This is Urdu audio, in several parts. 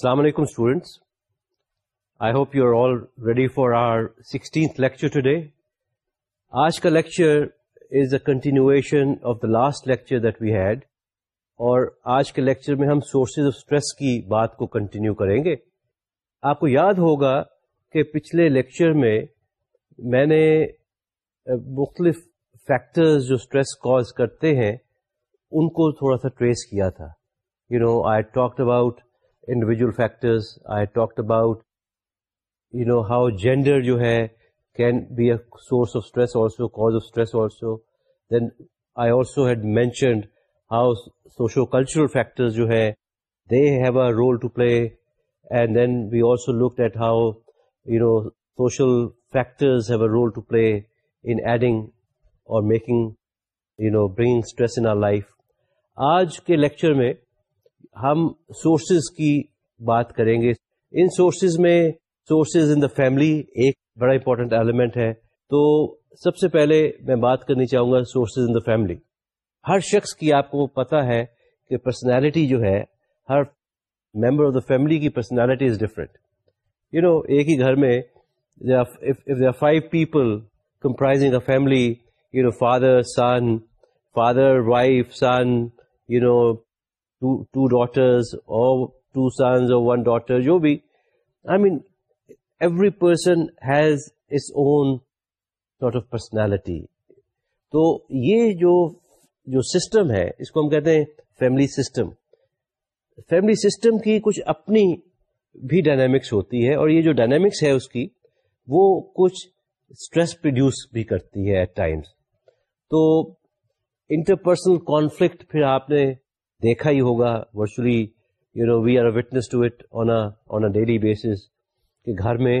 السلام علیکم students I hope you are all ready for our sixteenth lecture today آج کا lecture is a continuation of the last lecture that we had اور آج کے لیکچر میں ہم سورسز آف اسٹریس کی بات کو کنٹینیو کریں گے. آپ کو یاد ہوگا کہ پچھلے لیکچر میں میں نے مختلف فیکٹرز جو اسٹریس کاز کرتے ہیں، ان کو تھوڑا سا ٹریس کیا تھا. You know I talked about individual factors I talked about you know how gender جو ہے can be a source of stress also cause of stress also then I also had mentioned how socio cultural factors جو ہے they have a role to play and then we also look at how you know social factors have a role to play in adding اور making you know bringing stress in our life آج کے لیکچر میں ہم سورسز کی بات کریں گے۔ ان سورسز میں سورسز ان دا فیملی ایک بڑا امپورٹنٹ ایلیمنٹ ہے۔ تو سب سے پہلے میں بات کرنی چاہوں گا سورسز ان دا فیملی ہر شخص کی آپ کو پتا ہے کہ پرسنالٹی جو ہے، ہر ممبر آف دا فیملی کی personality is different you know ایک ہی گھر میں five people comprising a family you know father son father wife son you know two daughters اور ٹو سنز اور ون ڈاٹر جو بھی I mean every person has its own sort of personality تو یہ جو جو سسٹم ہے، اس کو ہم کہتے ہیں فیملی سسٹم فیملی سسٹم کی کچھ اپنی بھی ڈائنامکس ہوتی ہے اور یہ جو ڈائنامکس ہے اس کی، وہ کچھ اسٹریس پروڈیوس بھی کرتی ہے ایٹ ٹائمس تو انٹرپرسنل کانفلکٹ پھر آپ نے دیکھا ہی ہوگا virtually you know we are witness to it on a daily basis کہ گھر میں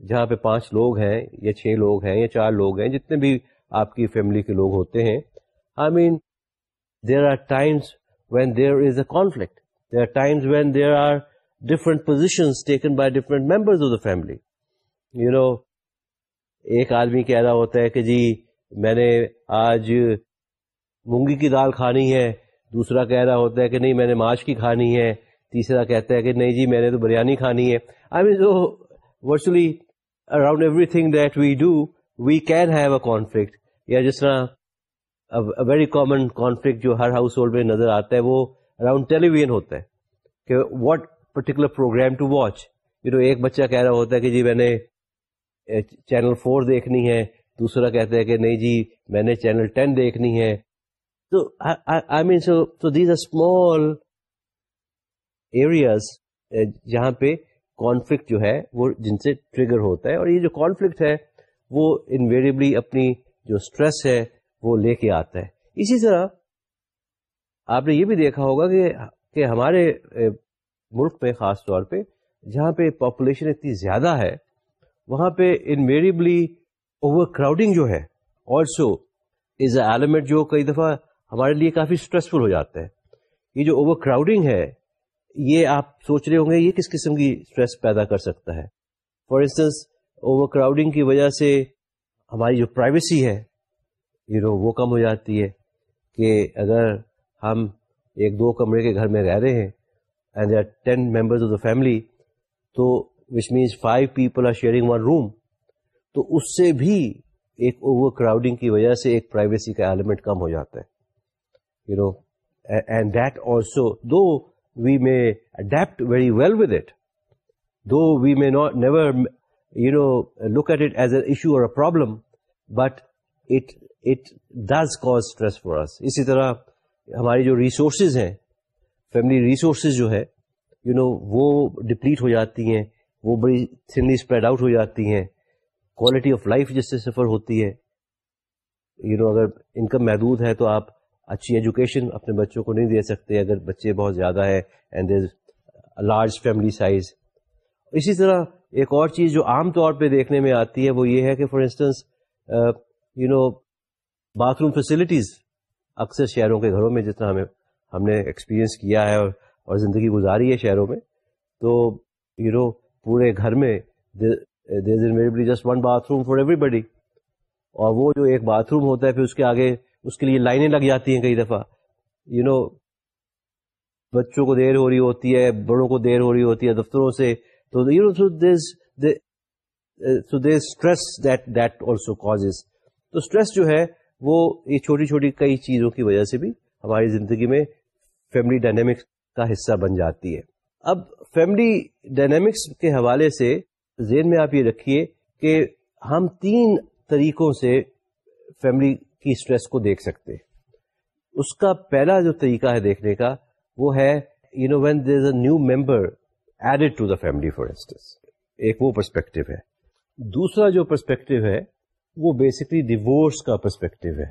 جہاں پہ پانچ لوگ ہیں یا چھ لوگ ہیں یا چار لوگ ہیں، جتنے بھی آپ کی فیملی کے لوگ ہوتے ہیں I mean there are times when there is a conflict there are times when there are different position taken by different members of the family you know ایک آدمی کہہ رہا ہوتا ہے کہ جی میں نے آج مونگی کی دال کھانی ہے دوسرا کہہ رہا ہوتا ہے کہ نہیں، میں نے ماچ کی کھانی ہے۔ تیسرا کہتا ہے کہ نہیں جی میں نے تو بریانی کھانی ہے۔ I mean so virtually around everything that we do we can have a conflict یا جس طرح ویری کامن کانفلکٹ جو ہر ہاؤس ہولڈ میں نظر آتا ہے، وہ اراؤنڈ ٹیلی ویژن ہوتا ہے کہ what particular program to watch you know ایک بچہ کہہ رہا ہوتا ہے کہ جی میں نے چینل فور دیکھنی ہے۔ دوسرا کہتا ہے کہ نہیں جی میں نے چینل ٹین دیکھنی ہے۔ تو I mean these a small areas جہاں پہ کانفلکٹ جو ہے وہ جن سے ٹریگر ہوتا ہے اور یہ جو کانفلکٹ ہے وہ انویریبلی اپنی جو اسٹریس ہے وہ لے کے آتا ہے۔ اسی طرح آپ نے یہ بھی دیکھا ہوگا کہ کہ ہمارے ملک میں خاص طور پہ جہاں پہ پاپولیشن اتنی زیادہ ہے، وہاں پہ انویریبلی اوور کراؤڈنگ جو ہے آلسو از اے ایلیمنٹ جو کئی دفعہ ہمارے لیے کافی اسٹریسفل ہو جاتا ہے یہ جو اوور کراؤڈنگ ہے، یہ آپ سوچ رہے ہوں گے، یہ کس قسم کی اسٹریس پیدا کر سکتا ہے؟ فار انسٹنس اوور کراؤڈنگ کی وجہ سے ہماری جو پرائیویسی ہے یو نو وہ کم ہو جاتی ہے کہ اگر ہم ایک دو کمرے کے گھر میں رہ رہے ہیں and they are ten members of the family تو which means five people are sharing one room تو اس سے بھی ایک اوور کراؤڈنگ کی وجہ سے ایک پرائیویسی کا ایلیمنٹ کم ہو جاتا ہے۔ You know, and that also, though we may adapt very well with it, though we may not never, you know, look at it as an issue or a problem, but it it does cause stress for us. اسی طرح ہماری جو ریسورسز ہیں فیملی ریسورسز جو ہے یو نو وہ ڈپلیٹ ہو جاتی ہیں وہ بڑی تھنلی اسپریڈ آؤٹ ہو جاتی ہیں کوالٹی آف لائف جس سے سفر ہوتی ہے یو نو اگر انکم محدود ہے تو آپ اچھی ایجوکیشن اپنے بچوں کو نہیں دے سکتے، اگر بچے بہت زیادہ ہے and is large family size اسی طرح ایک اور چیز جو عام طور پہ دیکھنے میں آتی ہے، وہ یہ ہے کہ for instance you know bathroom facilities اکثر شہروں کے گھروں میں جتنا ہمیں، ہم نے ایکسپیرئنس کیا ہے اور اور زندگی گزاری ہے شہروں میں، تو یو نو پورے گھر میں just one bathroom for everybody اور وہ جو ایک باتھ روم ہوتا ہے، پھر اس کے آگے اس کے لیے لائنیں لگ جاتی ہیں کئی دفعہ۔ یو نو بچوں کو دیر ہو رہی ہوتی ہے، بڑوں کو دیر ہو رہی ہوتی ہے دفتروں سے۔ تو stress that that also cause تو اسٹریس جو ہے وہ یہ چھوٹی چھوٹی کئی چیزوں کی وجہ سے بھی ہماری زندگی میں فیملی ڈائنامکس کا حصہ بن جاتی ہے۔ اب فیملی ڈائنامکس کے حوالے سے ذہن میں آپ یہ رکھیے کہ ہم تین طریقوں سے فیملی کی اسٹریس کو دیکھ سکتے۔ اس کا پہلا جو طریقہ ہے دیکھنے کا، وہ ہے you know when there is a new member added to the family for instance ایک وہ پرسپیکٹو ہے۔ دوسرا جو پرسپیکٹو ہے، وہ بیسکلی ڈیوورس کا پرسپیکٹو ہے۔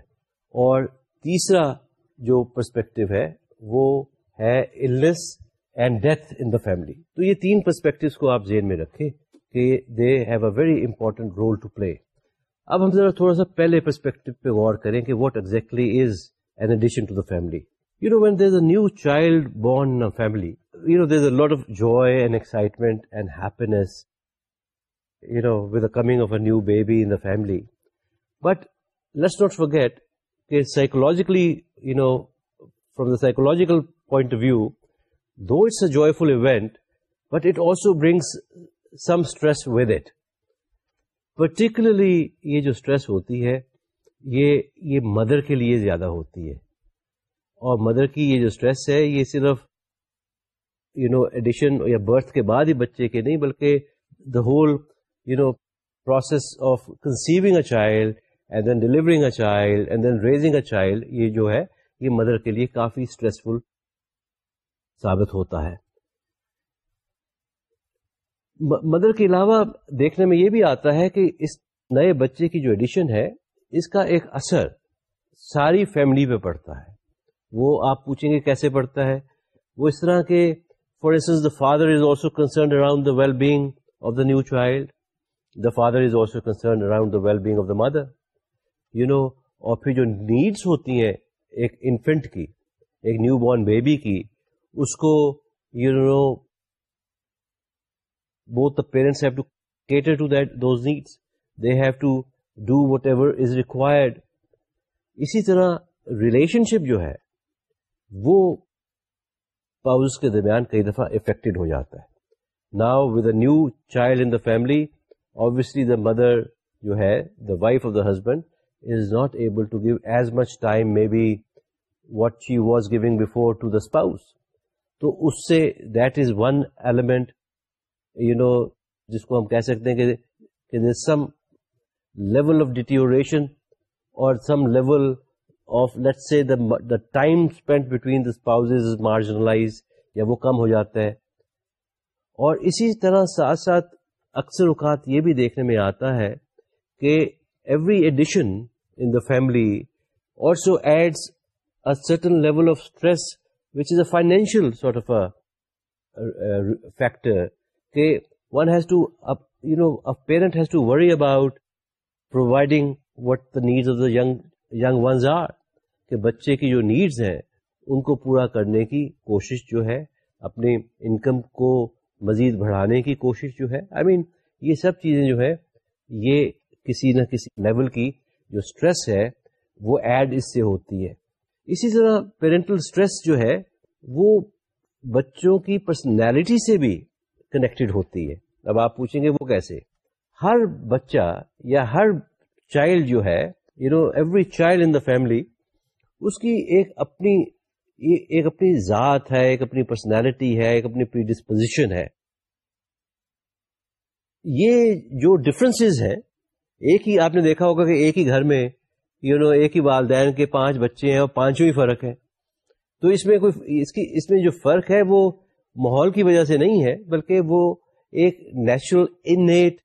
اور تیسرا جو پرسپیکٹو ہے، وہ ہے illness and death in the family تو یہ تین پرسپیکٹو کو آپ ذہن میں رکھیں کہ they have a very important role to play اب ہم ذرا تھوڑا سا پہلے پرسپیکٹو پہ غور کریں کہ what exactly is an addition to the family you know when there is a new child born family you know there is a lot of joy and excitement and happiness you know with the coming of a new baby in the family but let's not forget کہ psychologically you know from the psychological point of view though it's a joyful event but it also brings some stress with it particularly یہ جو اسٹریس ہوتی ہے، یہ یہ مدر کے لیے زیادہ ہوتی ہے۔ اور مدر کی یہ جو اسٹریس ہے، یہ صرف یو نو ایڈیشن یا برتھ کے بعد ہی بچے کے نہیں، بلکہ the whole you know process of conceiving a child and then delivering a child and then raising a child یہ جو ہے، یہ مدر کے لیے کافی اسٹریسفل ثابت ہوتا ہے۔ مدر کے علاوہ دیکھنے میں یہ بھی آتا ہے کہ اس نئے بچے کی جو ایڈیشن ہے، اس کا ایک اثر ساری فیملی پہ پڑتا ہے۔ وہ آپ پوچھیں گے کیسے پڑتا ہے؟ وہ اس طرح کے، for instance the father is also concerned around the well being of the new child the father is also concerned around the well being of the mother you know اور پھر جو نیڈس ہوتی ہیں ایک انفینٹ کی، ایک نیو بورن بیبی کی، اس کو you know both the parents have to cater to that those needs they have to do whatever is required اسی طرح ریلیشن شپ جو ہے، وہ پاؤز کے درمیان کئی دفعہ افیکٹڈ ہو جاتا ہے۔ Now with a new child in the family obviously the mother جو ہے the wife of the husband is not able to give as much time maybe what she was giving before to the تو اس سے that is one element you know جس کو ہم کہہ سکتے ہیں کہ سم لیول آف ڈیٹیوریشن اور سم level of let say the time spend between the spouse marginalize یا وہ کم ہو جاتا ہے. اور اسی طرح ساتھ ساتھ اکثر اوقات یہ بھی دیکھنے میں آتا ہے کہ every addition in the family also adds certain level of stress which is a financial sort of a factor کہ one has to you know parent has to worry about providing what the needs of the young ones are کہ بچے کی جو نیڈز ہیں ان کو پورا کرنے کی کوشش جو ہے اپنے انکم کو مزید بڑھانے کی کوشش جو ہے۔ آئی I مین mean, یہ سب چیزیں جو ہے یہ کسی نہ کسی لیول کی جو اسٹریس ہے وہ ایڈ اس سے ہوتی ہے۔ اسی طرح پیرنٹل اسٹریس جو ہے وہ بچوں کی پرسنالٹی سے بھی کنیکٹڈ ہوتی ہے۔ اب آپ پوچھیں گے وہ کیسے؟ ہر بچہ یا ہر چائلڈ جو ہے you know every child in the family اس کی ایک اپنی ایک اپنی ذات ہے ایک اپنی پرسنالٹی ہے ایک اپنی پری ڈسپوزیشن ہے۔ یہ جو ڈفرینس ہیں ایک ہی آپ نے دیکھا ہوگا کہ ایک ہی گھر میں یو you نو know, ایک ہی والدین کے پانچ بچے ہیں اور پانچوں ہی فرق ہے تو اس میں کوئی اس کی اس میں جو فرق ہے وہ ماحول کی وجہ سے نہیں ہے، بلکہ وہ ایک نیچرل انیٹ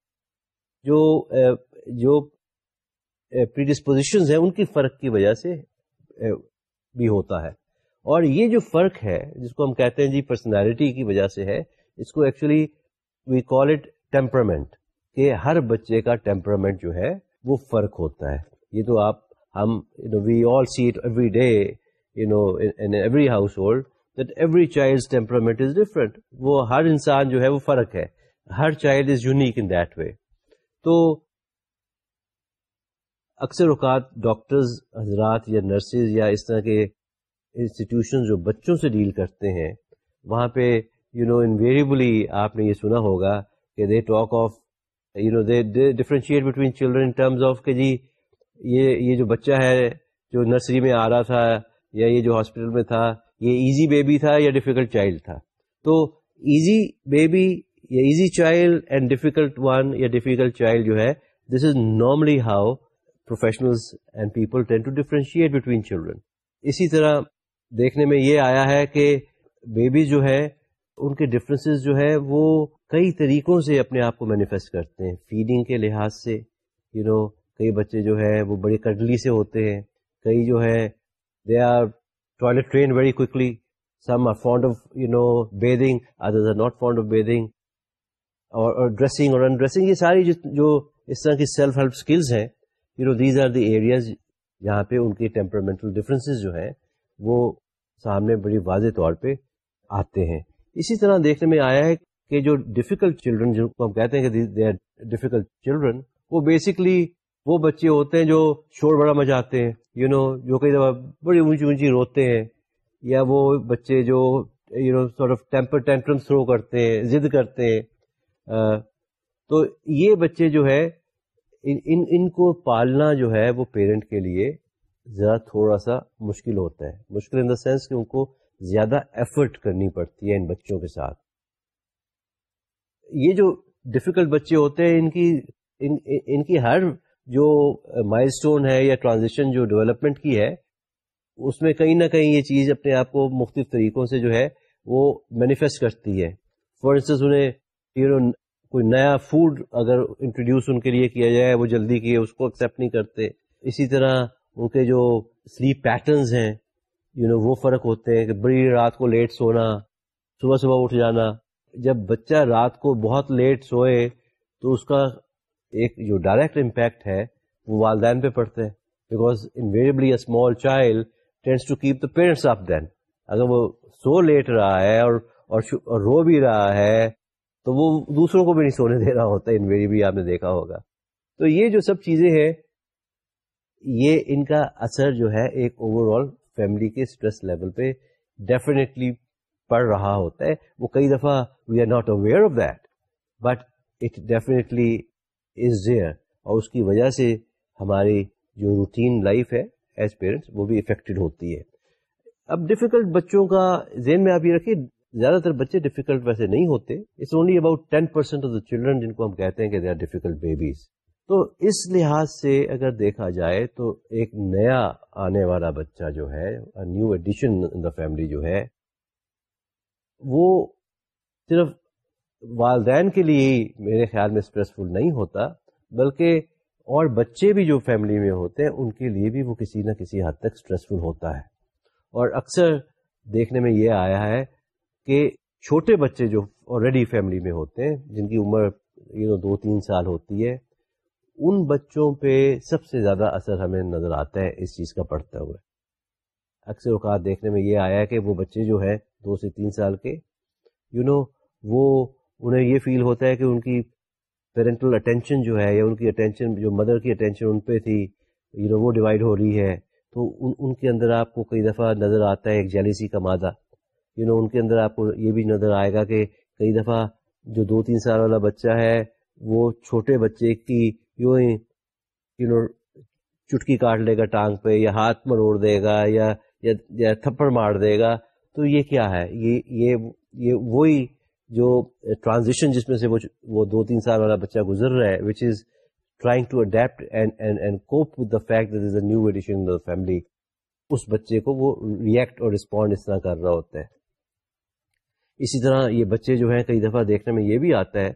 جو جو پریڈسپوزیشن ہیں، ان کی فرق کی وجہ سے بھی ہوتا ہے۔ اور یہ جو فرق ہے، جس کو ہم کہتے ہیں جی پرسنالٹی کی وجہ سے ہے، اس کو actually we call it temperament کہ ہر بچے کا ٹیمپرمنٹ جو ہے، وہ فرق ہوتا ہے۔ یہ تو آپ، ہم we all see it every day you know every household that every child temperament is different وہ ہر انسان جو ہے وہ فرق ہے۔ ہر child is unique in that way تو اکثر اوقات ڈاکٹرز حضرات یا نرسز یا اس طرح کے انسٹیٹیوشن جو بچوں سے ڈیل کرتے ہیں، وہاں پہ یو نو انویریبلی آپ نے یہ سنا ہوگا کہ they talk of you know they differentiate between children in terms of کہ جی یہ یہ جو بچہ ہے جو نرسری میں آ رہا تھا یا یہ جو ہاسپٹل میں تھا یہ ایزی بیبی تھا یا ڈیفیکلٹ چائلڈ تھا؟ تو ایزی بیبی یا easy child and difficult one یا ڈیفیکلٹ چائلڈ جو ہے this is normally how professionals and people tend to differentiate between children اسی طرح دیکھنے میں یہ آیا ہے کہ بیبی جو ہے ان کے ڈفرینسز جو ہے وہ کئی طریقوں سے اپنے آپ کو مینیفیسٹ کرتے ہیں۔ فیڈنگ کے لحاظ سے یو you نو know, کئی بچے جو ہے وہ بڑی کڈلی سے ہوتے ہیں۔ کئی جو ہے they are toilet train very quickly some are fond of you know bathing others are not fond of bathing اور ڈریسنگ اور انڈریسنگ یہ ساری جو اس طرح کی سیلف ہیلپ اسکلز ہیں you know these are the areas جہاں پہ ان کی ٹیمپرمنٹل ڈفرینسز جو ہیں، وہ سامنے بڑی واضح طور پہ آتے ہیں۔ اسی طرح دیکھنے میں آیا ہے کہ جو ڈیفیکلٹ چلڈرن جن کو ہم کہتے ہیں کہ دے آر ڈیفیکلٹ چلڈرن وہ بیسکلی وہ بچے ہوتے ہیں جو شور بڑا مچاتے ہیں۔ یو نو جو کئی دفعہ بڑی اونچی اونچی روتے ہیں یا وہ بچے جو you know sort of temper tantrum throw کرتے ہیں ضد کرتے ہیں تو یہ بچے جو ہے ان ان کو پالنا جو ہے وہ پیرنٹ کے لیے ذرا تھوڑا سا مشکل ہوتا ہے۔ مشکل ان دا سینس کہ ان کو زیادہ ایفرٹ کرنی پڑتی ہے ان بچوں کے ساتھ۔ یہ جو ڈفیکلٹ بچے ہوتے ہیں ان کی ان, ان کی ہر جو مائل اسٹون ہے یا ٹرانزیشن جو ڈیولپمنٹ کی ہے، اس میں کہیں نہ کہیں یہ چیز اپنے آپ کو مختلف طریقوں سے جو ہے وہ مینیفیسٹ کرتی ہے۔ فار انسٹنس انہیں یو نو کوئی نیا فوڈ اگر انٹروڈیوس ان کے لیے کیا جائے، وہ جلدی کیے، اس کو ایکسیپٹ نہیں کرتے۔ اسی طرح ان کے جو سلیپ پیٹرنز ہیں یو نو وہ فرق ہوتے ہیں کہ بڑی رات کو لیٹ سونا، صبح صبح اٹھ جانا۔ جب بچہ رات کو بہت لیٹ سوئے، تو اس کا ایک جو ڈائریکٹ امپیکٹ ہے، وہ والدین پہ پڑتے ہیں۔ Because invariably a small child tends to keep the parents of then اگر وہ سو لیٹ رہا ہے اور اور رو بھی رہا ہے، تو وہ دوسروں کو بھی نہیں سونے دے رہا ہوتا انویریبلی آپ نے دیکھا ہوگا۔ تو یہ جو سب چیزیں ہیں، یہ ان کا اثر جو ہے ایک اوور آل فیملی کے اسٹریس لیول پہ ڈیفینیٹلی پڑ رہا ہوتا ہے۔ وہ کئی دفعہ we are not aware of that but it definitely is there اور اس کی وجہ سے ہماری جو روٹین لائف ہے ایز پیرنٹس وہ بھی افیکٹڈ ہوتی ہے۔ اب ڈفیکلٹ بچوں کا ذہن میں آپ یہ رکھیے، زیادہ تر بچے ڈیفیکلٹ ویسے نہیں ہوتے۔ It's only about ten percent of the children جن کو ہم کہتے ہیں کہ دے آر ڈیفیکلٹ بیبیز تو اس لحاظ سے اگر دیکھا جائے تو ایک نیا آنے والا بچہ جو ہے new addition in the family جو ہے، وہ صرف والدین کے لیے ہی میرے خیال میں اسٹریسفل نہیں ہوتا بلکہ اور بچے بھی جو فیملی میں ہوتے ہیں ان کے لیے بھی وہ کسی نہ کسی حد تک اسٹریسفل ہوتا ہے۔ اور اکثر دیکھنے میں یہ آیا ہے کہ چھوٹے بچے جو آلریڈی فیملی میں ہوتے ہیں جن کی عمر یہ نو دو تین سال ہوتی ہے ان بچوں پہ سب سے زیادہ اثر ہمیں نظر آتا ہے اس چیز کا پڑھتے ہوئے۔ اکثر اوقات دیکھنے میں یہ آیا ہے کہ وہ بچے جو ہیں دو سے تین سال کے یو you نو know, وہ انہیں یہ فیل ہوتا ہے کہ ان کی پیرنٹل اٹینشن جو ہے یا ان کی اٹینشن جو مدر کی اٹینشن ان پہ تھی یو نو وہ ڈیوائڈ ہو رہی ہے۔ تو ان ان کے اندر آپ کو کئی دفعہ نظر آتا ہے ایک جیلیسی کا مادہ۔ یو نو ان کے اندر آپ کو یہ بھی نظر آئے گا کہ کئی دفعہ جو دو تین سال والا بچہ ہے، وہ چھوٹے بچے کی یوں یو نو چٹکی کاٹ لے گا ٹانگ پہ یا ہاتھ مروڑ دے گا یا یا تھپڑ مار دے گا۔ تو یہ کیا ہے؟ یہ یہ یہ وہی جو ٹرانزیشن جس میں سے وہ دو تین سال والا بچہ گزر رہا ہے which is trying to adapt and cope with the fact is a new addition family اس بچے کو وہ ریئیکٹ اور رسپونڈ اس طرح کر رہا ہوتا ہے۔ اسی طرح یہ بچے جو ہیں، کئی دفعہ دیکھنے میں یہ بھی آتا ہے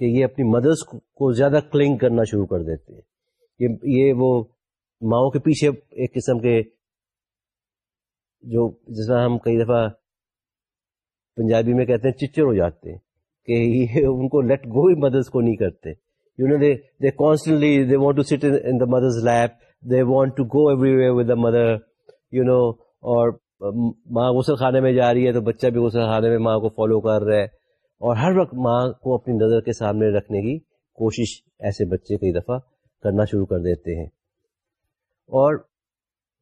کہ یہ اپنی مدرس کو زیادہ کلنگ کرنا شروع کر دیتے ہیں۔ یہ یہ وہ ماؤں کے پیچھے ایک قسم کے جو، جس طرح ہم کئی دفعہ پنجابی میں کہتے ہیں چچر ہو جاتے ہیں کہ یہ ان کو لیٹ گو ہی مدرس کو نہیں کرتے۔ You know they they constantly they want to sit in the mother's lap they want to go everywhere with the mother you know اور ماں غسل خانے میں جا رہی ہے تو بچہ بھی غسل خانے میں ماں کو فالو کر رہا ہے۔ اور ہر وقت ماں کو اپنی نظر کے سامنے رکھنے کی کوشش ایسے بچے کئی دفعہ کرنا شروع کر دیتے ہیں۔ اور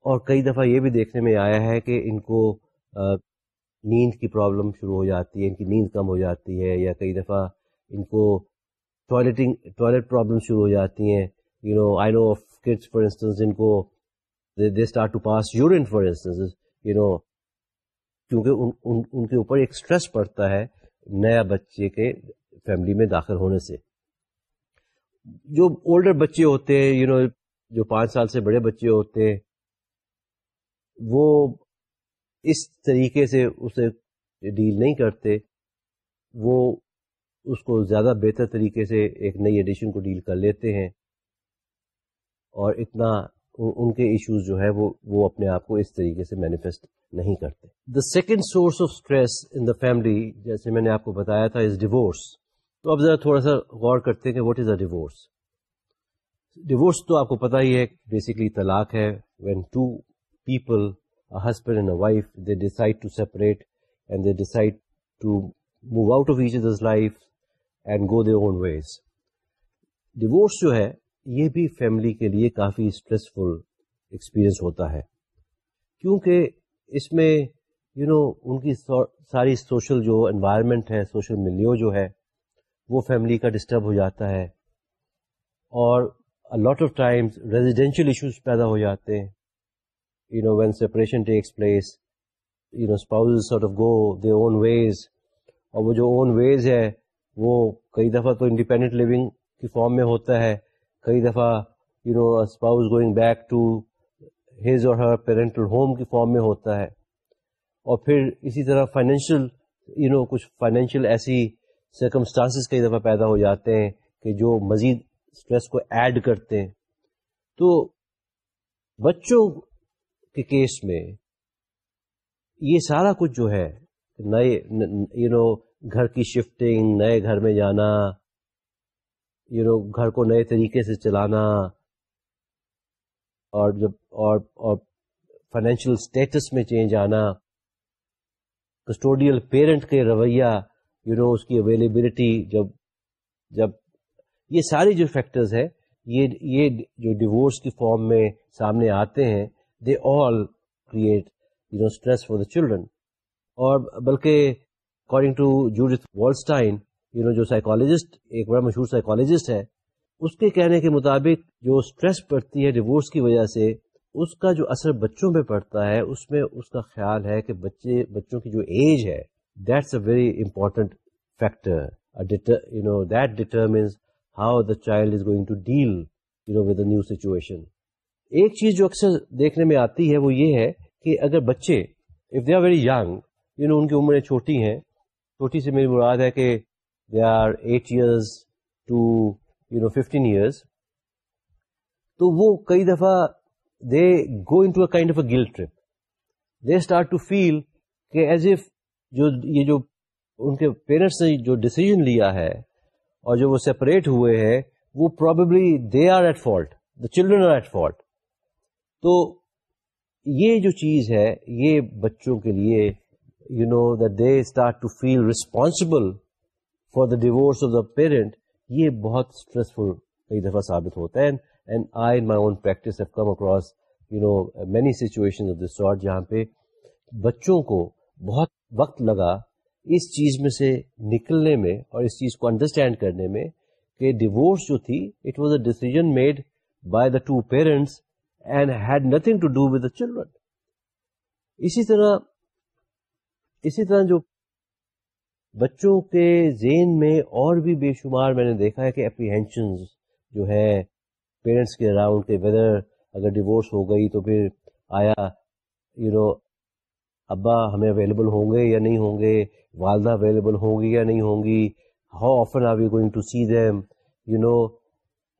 اور کئی دفعہ یہ بھی دیکھنے میں آیا ہے کہ ان کو نیند کی پرابلم شروع ہو جاتی ہے ان کی نیند کم ہو جاتی ہے یا کئی دفعہ ان کو ٹوائلٹنگ ٹوائلٹ پرابلم شروع ہو جاتی ہیں۔ You know I know of kids for instance ان کو they start to pass urine for instance you know کیونکہ ان, ان, ان کے اوپر ایک اسٹریس پڑتا ہے نیا بچے کے فیملی میں داخل ہونے سے۔ جو اولڈر بچے ہوتے ہیں یو نو جو پانچ سال سے بڑے بچے ہوتے ہیں وہ اس طریقے سے اسے ڈیل نہیں کرتے، وہ اس کو زیادہ بہتر طریقے سے ایک نئی ایڈیشن کو ڈیل کر لیتے ہیں۔ اور اتنا ان کے ایشوز جو ہے وہ وہ اپنے آپ کو اس طریقے سے مینیفیسٹ نہیں کرتے۔ The second source of stress in the family جیسے میں نے آپ کو بتایا تھا از ڈیوورس تو اب ذرا تھوڑا سا غور کرتے ہیں کہ what is a divorce divorce تو آپ کو پتا ہی ہے بیسکلی طلاق ہے when two people husband and a wife they decide to separate and they decide to move out of each other's life and go they own ways divorce جو ہے یہ بھی فیملی کے لیے کافی اسٹریسفل ایکسپیرئنس ہوتا ہے. کیونکہ اس میں یو you نو know, ان کی ساری سوشل جو انوائرمنٹ ہے سوشل ملیو جو ہے وہ فیملی کا ڈسٹرب ہو جاتا ہے اور lot of times residential issues پیدا ہو جاتے ہیں. You know when separation takes place you know spouse sort of go they own ways اور وہ جو اون ویز ہے، وہ کئی دفعہ تو انڈیپینڈنٹ لیونگ کی فارم میں ہوتا ہے. کئی دفعہ you know spouse going back to his or her parental home کی فارم میں ہوتا ہے. اور پھر اسی طرح فائنینشیل یو نو کچھ فائنینشیل ایسی سرکمسٹانسز کئی دفعہ پیدا ہو جاتے ہیں کہ جو مزید اسٹریس کو ایڈ کرتے ہیں. تو بچوں کے کیس میں یہ سارا کچھ جو ہے، نئے یو نو گھر کی شفٹنگ نئے گھر میں جانا یو نو گھر کو نئے طریقے سے چلانا، اور جب، اور اور فائنینشیل اسٹیٹس میں چینج آنا کسٹوڈیل پیرنٹ کے رویہ یو نو اس کی اویلیبلٹی جب جب یہ ساری جو فیکٹرز ہے یہ یہ جو ڈیورس کی فارم میں سامنے آتے ہیں they all create, you know stress for the children. اور بلکہ according to Jude Wallerstein, you know, جو سائیکالوجسٹ، ایک بڑا مشہور سائیکالوجسٹ ہے، اس کے کہنے کے مطابق جو اسٹریس پڑتی ہے ڈیورس کی وجہ سے، اس کا جو اثر بچوں پہ پڑتا ہے، اس میں اس کا خیال ہے کہ بچے، بچوں کی جو ایج ہے that's a very important factor you know that determines how the child is going to deal you know with new situation ایک چیز جو اکثر دیکھنے میں آتی ہے وہ یہ ہے کہ اگر بچے if they are very young you know ان کی عمریں چھوٹی ہیں، چھوٹی سے میری مراد ہے کہ they are eight years to you know fifteen years تو وہ کئی دفعہ they go into a kind of a guilt trip they start to feel کہ ایز اف جو، یہ جو ان کے پیرنٹس نے جو ڈسیزن لیا ہے اور جو وہ سیپریٹ ہوئے ہیں، وہ probably they are at fault the children are at fault تو یہ جو چیز ہے، یہ بچوں کے لیے you know the they start to feel responsible for the divorce of the parent یہ بہت اسٹریسفل کئی دفعہ ثابت ہوتا ہے۔ And I my own practice come across you know many situation of this sort جہاں پہ بچوں کو بہت وقت لگا اس چیز میں سے نکلنے میں اور اس چیز کو انڈرسٹینڈ کرنے میں کہ ڈیوورس جو تھی it was a decision made by the two parents and had nothing to do with the children اسی طرح اسی طرح جو بچوں کے ذہن میں اور بھی بے شمار میں نے دیکھا ہے کہ اپریہینشن جو ہے پیرنٹس کے اراؤنڈ کے ویدر اگر ڈیورس ہو گئی تو پھر آیا یو نو ابا ہمیں اویلیبل ہوں گے یا نہیں ہوں گے؟ والدہ اویلیبل ہوں گی یا نہیں ہوں گی؟ How often are we going to see them you know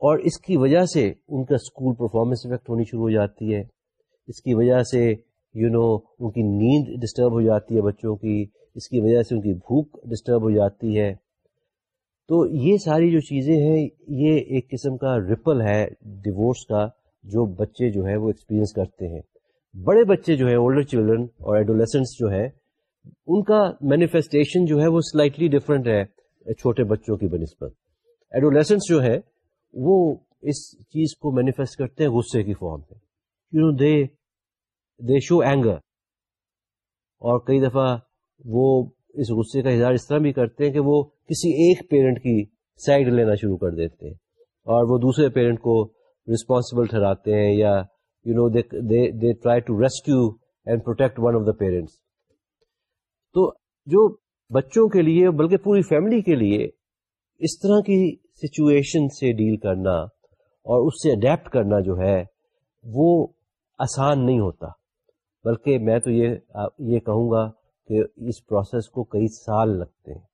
اور اس کی وجہ سے ان کا اسکول پرفارمنس افیکٹ ہونی شروع ہو جاتی ہے۔ اس کی وجہ سے یو you نو know, ان کی نیند ڈسٹرب ہو جاتی ہے بچوں کی۔ اس کی وجہ سے ان کی بھوک ڈسٹرب ہو جاتی ہے۔ تو یہ ساری جو چیزیں ہیں یہ ایک قسم کا رپل ہے ڈیورس کا جو بچے جو ہے وہ ایکسپیرینس کرتے ہیں۔ بڑے بچے جو ہے اولڈر چلڈرن اور ایڈولیسنس جو ہے ان کا مینیفیسٹیشن جو ہے وہ سلائٹلی ڈفرینٹ ہے چھوٹے بچوں کی بنسبت ایڈولیسنس جو ہے وہ اس چیز کو مینیفیسٹ کرتے ہیں غصے کی فارم میں you know they they show anger اور کئی دفعہ وہ اس غصے کا اظہار اس طرح بھی کرتے ہیں کہ وہ کسی ایک پیرنٹ کی سائڈ لینا شروع کر دیتے ہیں۔ اور وہ دوسرے پیرنٹ کو رسپانسبل ٹھہراتے ہیں یا you know they try to rescue and protect one of the parents تو جو بچوں کے لیے بلکہ پوری فیملی کے لیے اس طرح کی سچویشن سے ڈیل کرنا اور اس سے اڈیپٹ کرنا جو ہے وہ آسان نہیں ہوتا۔ بلکہ میں تو یہ یہ کہوں گا کہ اس پروسیس کو کئی سال لگتے ہیں۔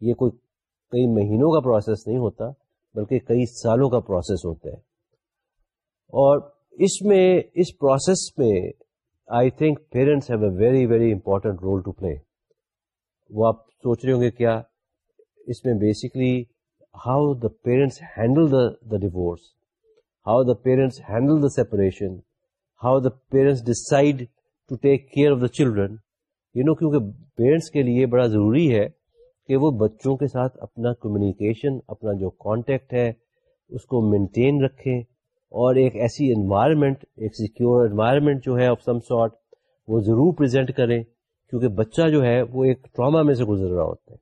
یہ کوئی کئی مہینوں کا پروسیس نہیں ہوتا، بلکہ کئی سالوں کا پروسیس ہوتا ہے۔ اور اس میں، اس پروسیس میں I think parents have a very very important role to play وہ آپ سوچ رہے ہوں گے کیا اس میں basically how the parents handle the the divorce how the parents handle the separation how the parents decide to take care of the children you know کیونکہ پیرنٹس کے لیے بڑا ضروری ہے کہ وہ بچوں کے ساتھ اپنا کمیونیکیشن اپنا جو کانٹیکٹ ہے، اس کو مینٹین رکھیں اور ایک ایسی انوائرمنٹ ایک سیکیور انوائرمنٹ جو ہے آف سم سارٹ وہ ضرور پریزنٹ کریں کیونکہ بچہ جو ہے وہ ایک ٹراما میں سے گزر رہا ہوتا ہے۔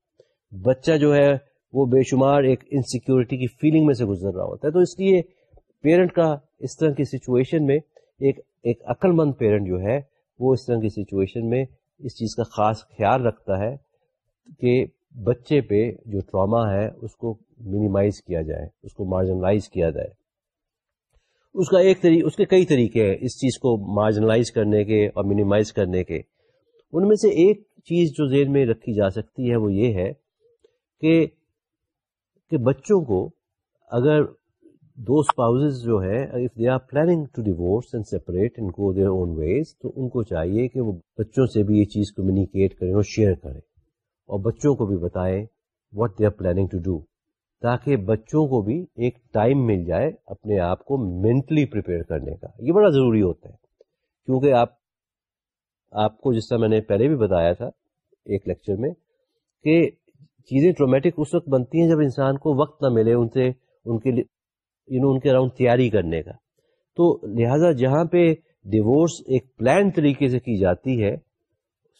بچہ جو ہے وہ بے شمار ایک انسیکیورٹی کی فیلنگ میں سے گزر رہا ہوتا ہے۔ تو اس لیے پیرنٹ کا اس طرح کی سچویشن میں ایک ایک عقل مند پیرنٹ جو ہے، وہ اس طرح کی سچویشن میں اس چیز کا خاص خیال رکھتا ہے کہ بچے پہ جو ٹراما ہے، اس کو منیمائز کیا جائے، اس کو مارجنلائز کیا جائے۔ اس کا ایک طریقہ اس کے کئی طریقے ہیں اس چیز کو مارجنلائز کرنے کے اور منیمائز کرنے کے۔ ان میں سے ایک چیز جو ذہن میں رکھی جا سکتی ہے وہ یہ ہے کہ کہ بچوں کو اگر دو اسپاؤز جو ہے if they are planning to divorce and separate ان کو دیئر اون ویز تو ان کو چاہیے کہ وہ بچوں سے بھی یہ چیز کمیونیکیٹ کریں اور شیئر کریں اور بچوں کو بھی بتائیں what they are planning to do تاکہ بچوں کو بھی ایک ٹائم مل جائے اپنے آپ کو مینٹلی پریپیئر کرنے کا۔ یہ بڑا ضروری ہوتا ہے۔ کیونکہ آپ آپ کو جس طرح میں نے پہلے بھی بتایا تھا ایک لیکچر میں کہ چیزیں ٹرومیٹک اس وقت بنتی ہیں جب انسان کو وقت نہ ملے ان سے، ان کے یو نو ان کے اراؤنڈ تیاری کرنے کا۔ تو لہذا جہاں پہ ڈیورس ایک پلان طریقے سے کی جاتی ہے،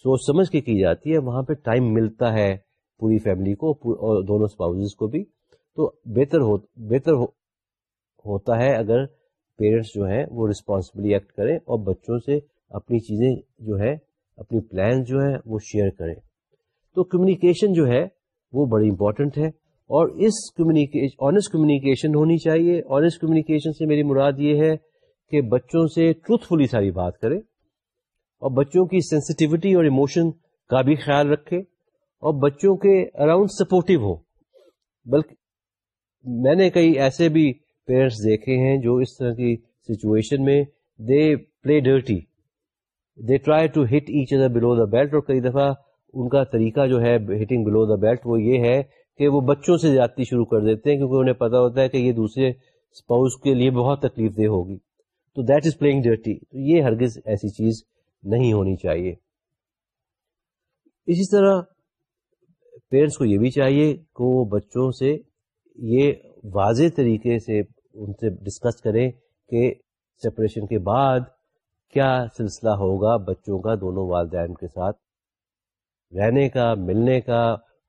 سوچ سمجھ کے کی جاتی ہے، وہاں پہ ٹائم ملتا ہے پوری فیملی کو اور دونوں اسپاؤز کو بھی۔ تو بہتر ہو بہتر ہو، ہوتا ہے اگر پیرنٹس جو ہیں وہ رسپانسبلی ایکٹ کریں اور بچوں سے اپنی چیزیں جو ہے اپنی پلان جو ہے وہ شیئر کریں۔ تو کمیونیکیشن جو ہے وہ بڑی امپورٹنٹ ہے اور اس کمیونیکیشن آنےسٹ کمیونیکیشن ہونی چاہیے۔ آنےسٹ کمیونیکیشن سے میری مراد یہ ہے کہ بچوں سے ٹروتفلی ساری بات کرے اور بچوں کی سینسٹیوٹی اور ایموشن کا بھی خیال رکھے اور بچوں کے اراؤنڈ سپورٹو ہو۔ بلکہ میں نے کئی ایسے بھی پیرنٹس دیکھے ہیں جو اس طرح کی سچویشن میں they play dirty they try to hit each other below the belt اور کئی دفعہ ان کا طریقہ جو ہے ہٹنگ بلو دا بیلٹ وہ یہ ہے کہ وہ بچوں سے زیادتی شروع کر دیتے ہیں کیونکہ انہیں پتا ہوتا ہے کہ یہ دوسرے اسپاؤس کے لیے بہت تکلیف دہ ہوگی۔ تو دیٹ از پلئنگ ڈرٹی تو یہ ہرگز ایسی چیز نہیں ہونی چاہیے۔ اسی طرح پیرنٹس کو یہ بھی چاہیے کہ وہ بچوں سے یہ واضح طریقے سے ان سے ڈسکس کریں کہ سپریشن کے بعد کیا سلسلہ ہوگا بچوں کا دونوں والدین کے ساتھ۔ رہنے کا، ملنے کا،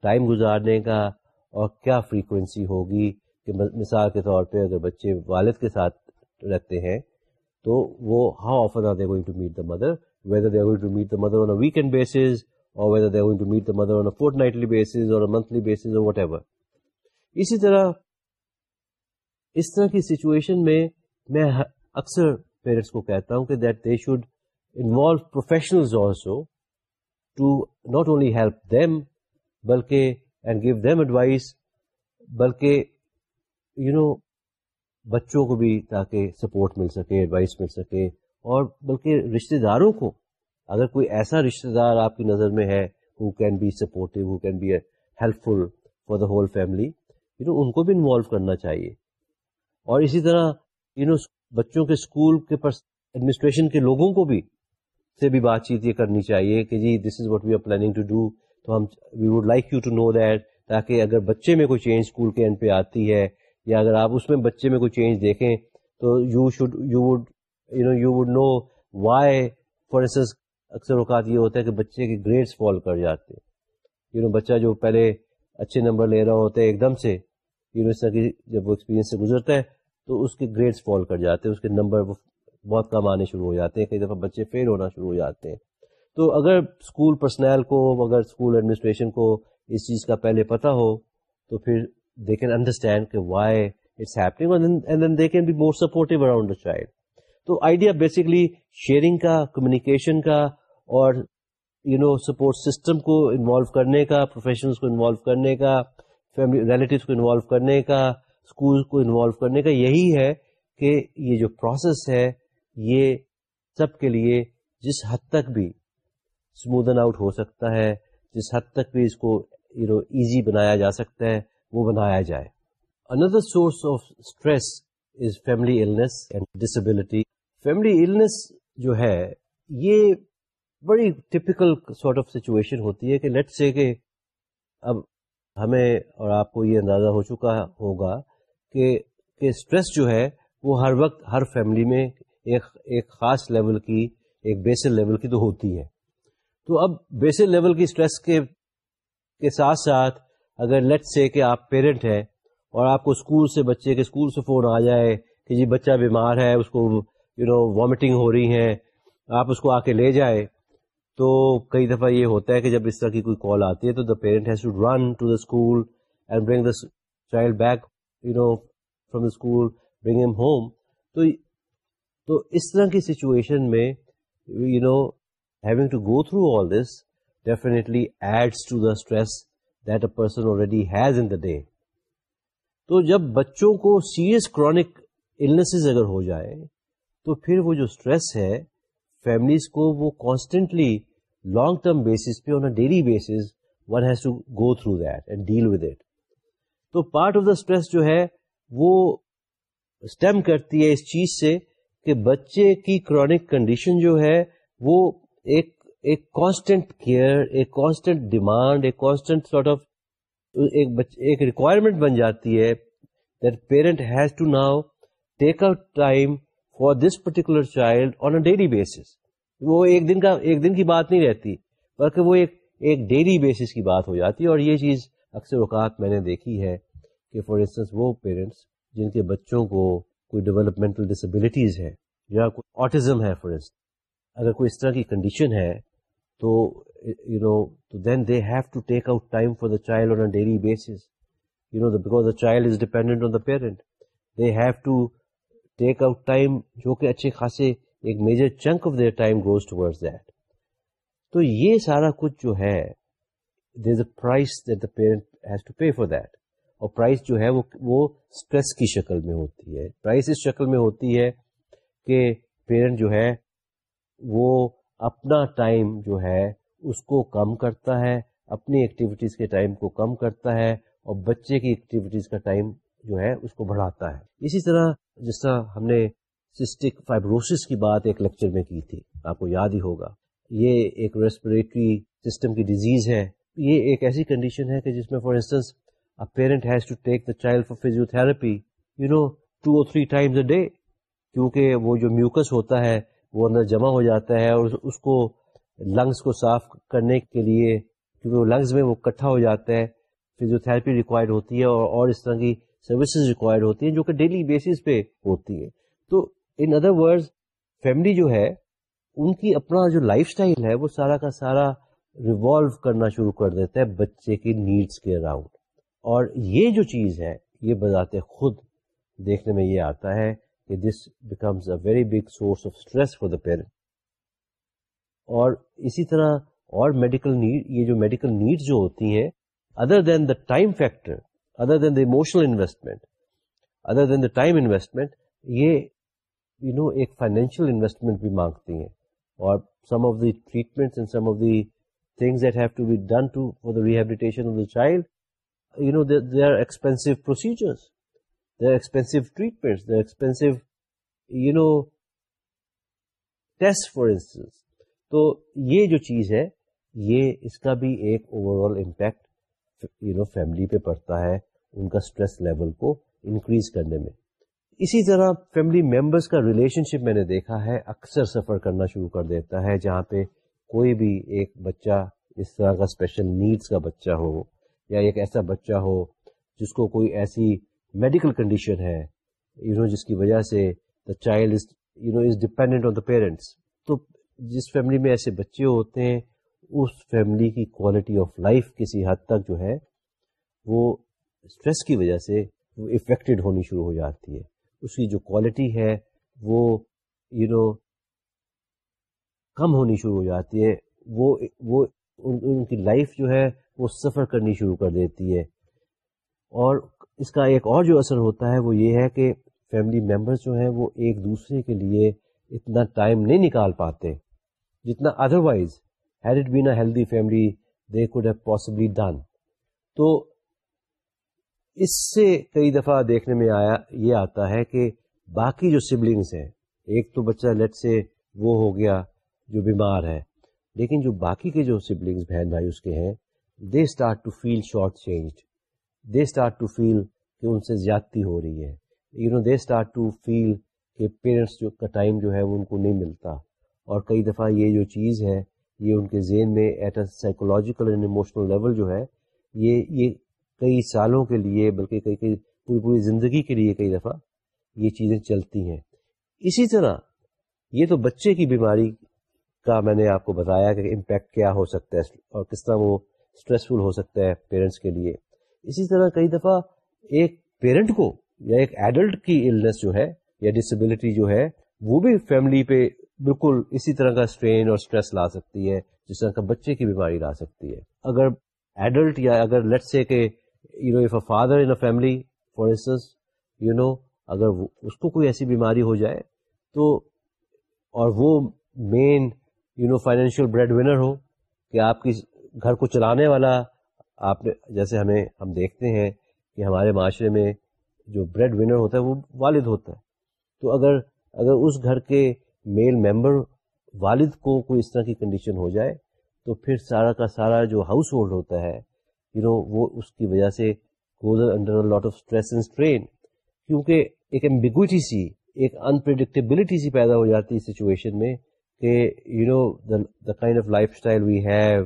ٹائم گزارنے کا اور کیا فریکوینسی ہوگی کہ مثال کے طور پہ اگر بچے والد کے ساتھ رہتے ہیں تو وہ how offer are they going to meet the mother whether they going to meet the mother on a weekend basis or whether they going to meet the mother on a fortnightly basis or monthly basis or whatever اسی طرح، اس طرح کی سچویشن میں میں اکثر پیرنٹس کو کہتا ہوں کہ that they should involve professionals also to not only help them بلکہ اینڈ گیو دیم ایڈوائس بلکہ یو نو بچوں کو بھی تاکہ سپورٹ مل سکے ایڈوائس مل سکے، اور بلکہ رشتہ داروں کو، اگر کوئی ایسا رشتہ دار آپ کی نظر میں ہے who can be supportive who can be helpful for the whole family you know ان کو بھی انوالو کرنا چاہیے۔ اور اسی طرح یو نو بچوں کے اسکول کے ایڈمنسٹریشن کے لوگوں کو بھی سے بھی بات چیت یہ کرنی چاہیے کہ جی this is what we are planning to do تو ہم we would like you to know that تاکہ اگر بچے میں کوئی چینج اسکول کے اینڈ پہ آتی ہے، یا اگر آپ اس میں بچے میں کوئی چینج دیکھیں، تو you should you would you know you would know why for instance اکثر اوقات یہ ہوتا ہے کہ بچے کے گریڈس فال کر جاتے ہیں۔ یو نو بچہ جو پہلے اچھے نمبر لے رہا ہوتا ہے ایک دم سے یو نو اس طرح کی جب وہ ایکسپیرینس سے گزرتا ہے، تو اس کے گریڈس فال کر جاتے ہیں، اس کے نمبر بہت کم آنے شروع ہو جاتے ہیں، کئی دفعہ بچے فیل ہونا شروع ہو جاتے ہیں۔ تو اگر اسکول پرسنل کو، اگر اسکول ایڈمنسٹریشن کو اس چیز کا پہلے پتا ہو، تو پھر دے کین انڈرسٹینڈ کہ why it's happening they can be more supportive around the child تو آئیڈیا بیسکلی شیئرنگ کا کمیونیکیشن کا اور یو نو سپورٹ سسٹم کو انوالو کرنے کا پروفیشنس کو انوالو کرنے کا فیملی ریلیٹیوس کو انوالو کرنے کا اسکول کو انوالو کرنے کا یہی ہے کہ یہ جو پروسیس ہے یہ سب کے لیے جس حد تک بھی اسموتھن آؤٹ ہو سکتا ہے، جس حد تک بھی اس کو یو نو ایزی بنایا جا سکتا ہے، وہ بنایا جائے۔ Another source of stress is family illness and disability family illness جو ہے، یہ بڑی ٹپیکل سارٹ آف سچویشن ہوتی ہے کہ لیٹ سے کہ اب ہمیں اور آپ کو یہ اندازہ ہو چکا ہوگا کہ اسٹریس جو ہے، وہ ہر وقت ہر فیملی میں ایک ایک خاص لیول کی، ایک بیسل لیول کی تو ہوتی ہے۔ تو اب بیسل لیول کی اسٹریس کے کے ساتھ ساتھ اگر لیٹ سے کہ آپ پیرنٹ ہیں اور آپ کو اسکول سے بچے کے اسکول سے فون آ جائے کہ جی بچہ بیمار ہے، اس کو یو نو وامٹنگ ہو رہی ہے آپ اس کو آ کے لے جائے تو کئی دفعہ یہ ہوتا ہے کہ جب اس طرح کی کوئی کال آتی ہے تو دا parent has to run to the school and bring the child back you know from the school bring M home تو تو اس طرح کی سچویشن میں you know having to go through all this definitely ads to the stress that a person already has in the day تو جب بچوں کو سیریس کرونک النسز اگر ہو جائے، تو پھر وہ جو اسٹریس ہے فیملیز کو وہ کانسٹنٹلی لانگ ٹرم بیسس پہ on a daily basis one has to go through that and deal with it تو پارٹ آف دا اسٹریس جو ہے، وہ اسٹیم کرتی ہے اس چیز سے کہ بچے کی کرونک کنڈیشن جو ہے وہ ایک ایک کانسٹنٹ کیئر ایک کانسٹنٹ ڈیمانڈ ایک کانسٹنٹ سارٹ آف ایک ریکوائرمنٹ بن جاتی ہے that parent has to now take out time for this particular child on a daily basis وہ ایک دن کا، ایک دن کی بات نہیں رہتی، بلکہ وہ ایک ایک ڈیلی بیسس کی بات ہو جاتی ہے اور یہ چیز اکثر اوقات میں نے دیکھی ہے کہ فار انسٹنس وہ پیرنٹس جن کے بچوں کو کوئی ڈیولپمنٹل ڈسبلٹیز ہے یا کوئی آٹزم ہے فار انسٹنس اگر کوئی اس طرح کی کنڈیشن ہے، تو یو نو تو then they have to take out time for the child on a daily basis you know because the child is dependent on the parent they have to take out time جو کہ اچھے خاصے ایک major chunk of their time goes towards that تو یہ سارا کچھ جو ہے there is a price that the parent has to pay for that اور پرائز جو ہے وہ وہ اسٹریس کی شکل میں ہوتی ہے۔ پرائز اس شکل میں ہوتی ہے کہ پیرنٹ جو ہے وہ اپنا ٹائم جو ہے اس کو کم کرتا ہے، اپنی ایکٹیویٹیز کے ٹائم کو کم کرتا ہے اور بچے کی ایکٹیویٹیز کا ٹائم جو ہے اس کو بڑھاتا ہے۔ اسی طرح جس طرح ہم نے سسٹک فائبروسس کی بات ایک لیکچر میں کی تھی، آپ کو یاد ہی ہوگا۔ یہ ایک ریسپریٹری سسٹم کی ڈیزیز ہے۔ یہ ایک ایسی کنڈیشن ہے کہ جس میں for instance parent has to take the child for physiotherapy you know two or three times a day کیونکہ وہ جو میوکس ہوتا ہے، وہ اندر جمع ہو جاتا ہے اور اس کو لنگس کو صاف کرنے کے لیے، کیونکہ وہ لنگس میں وہ کٹھا ہو جاتا ہے فزیوتھراپی ریکوائرڈ ہوتی ہے اور اور اس طرح کی سروسز ریکوائرڈ ہوتی ہیں جو کہ ڈیلی بیسس پہ ہوتی ہے تو ان ادر ورڈ فیملی جو ہے، ان کی اپنا جو لائف اسٹائل ہے، وہ سارا کا سارا ریوالو کرنا شروع کر دیتا ہے بچے کی نیڈس کے اراؤنڈ اور یہ جو چیز ہے، یہ بذات خود دیکھنے میں یہ آتا ہے کہ this becomes a very big source of stress for the parent اور اسی طرح اور میڈیکل نیڈ یہ جو میڈیکل نیڈ جو ہوتی ہیں other than the time factor other than the emotional investment other than the time investment یہ یو نو ایک فائنینشیل انویسٹمنٹ بھی مانگتی ہیں۔ اور some of the treatment and some of the things that have to be done to for the rehabilitation of the child you know they are expensive procedures they are expensive treatment they are expensive you know test for instance تو یہ جو چیز ہے، یہ اس کا بھی ایک overall impact you know family پہ پڑتا ہے، ان کا اسٹریس لیول کو انکریز کرنے میں۔ اسی طرح فیملی ممبرس کا ریلیشن شپ میں نے دیکھا ہے، اکثر سفر کرنا شروع کر دیتا ہے، جہاں پہ کوئی بھی ایک بچہ اس طرح کا اسپیشل نیڈس کا بچہ ہو یا ایک ایسا بچہ ہو جس کو کوئی ایسی میڈیکل کنڈیشن ہے یو نو جس کی وجہ سے the child is you know is dependent on the parents تو جس فیملی میں ایسے بچے ہوتے ہیں اس فیملی کی کوالٹی آف لائف کسی حد تک جو ہے وہ اسٹریس کی وجہ سے وہ افیکٹڈ ہونی شروع ہو جاتی ہے۔ اس کی جو کوالٹی ہے وہ یو you نو know, کم ہونی شروع ہو جاتی ہے۔ وہ وہ ان, ان کی لائف جو ہے وہ سفر کرنی شروع کر دیتی ہے۔ اور اس کا ایک اور جو اثر ہوتا ہے وہ یہ ہے کہ فیملی ممبرس جو ہیں وہ ایک دوسرے کے لیے اتنا ٹائم نہیں نکال پاتے جتنا otherwise had it been a healthy family they could have possibly done تو اس سے کئی دفعہ دیکھنے میں آیا، یہ آتا ہے کہ باقی جو سبلنگس ہیں، ایک تو بچہ لیٹ سے وہ ہو گیا جو بیمار ہے، لیکن جو باقی کے جو سبلنگس بہن بھائی اس کے ہیں they start to feel short changed they start to feel کہ ان سے زیادتی ہو رہی ہے۔ You know they start to feel کہ پیرنٹس جو کا ٹائم جو ہے وہ ان کو نہیں ملتا۔ اور کئی دفعہ یہ جو چیز ہے، یہ ان کے ذہن میں at a psychological and emotional level جو ہے، یہ یہ کئی سالوں کے لیے بلکہ کئی کئی پوری پوری زندگی کے لیے کئی دفعہ یہ چیزیں چلتی ہیں۔ اسی طرح یہ تو بچے کی بیماری کا میں نے آپ کو بتایا کہ امپیکٹ کیا ہو سکتا ہے اور کس طرح وہ اسٹریسفل ہو سکتا ہے پیرنٹس کے لیے۔ اسی طرح کئی دفعہ ایک پیرنٹ کو یا ایک ایڈلٹ کی النس جو ہے یا ڈسبلٹی جو ہے، وہ بھی فیملی پہ بالکل اسی طرح کا اسٹرین اور اسٹریس لا سکتی ہے، جس طرح کا بچے کی بیماری لا سکتی ہے۔ اگر ایڈلٹ یا اگر لیٹ سے کہ you know if a father in a family for instance you know اگر اس کو کوئی ایسی بیماری ہو جائے تو، اور وہ main you know financial breadwinner ہو کہ آپ کی گھر کو چلانے والا آپ نے جیسے ہمیں ہم دیکھتے ہیں کہ ہمارے معاشرے میں جو بریڈ ونر ہوتا ہے وہ والد ہوتا ہے۔ تو اگر اگر اس گھر کے میل ممبر والد کو کوئی اس طرح کی کنڈیشن ہو جائے، تو پھر سارا کا سارا جو ہاؤس ہولڈ ہوتا ہے یو نو وہ اس کی وجہ سے goes under lot of stress and strain کیونکہ ایک ایمبیگوٹی سی، ایک انپریڈکٹیبلٹی سی پیدا ہو جاتی ہے سچویشن میں کہ you know the kind of lifestyle we have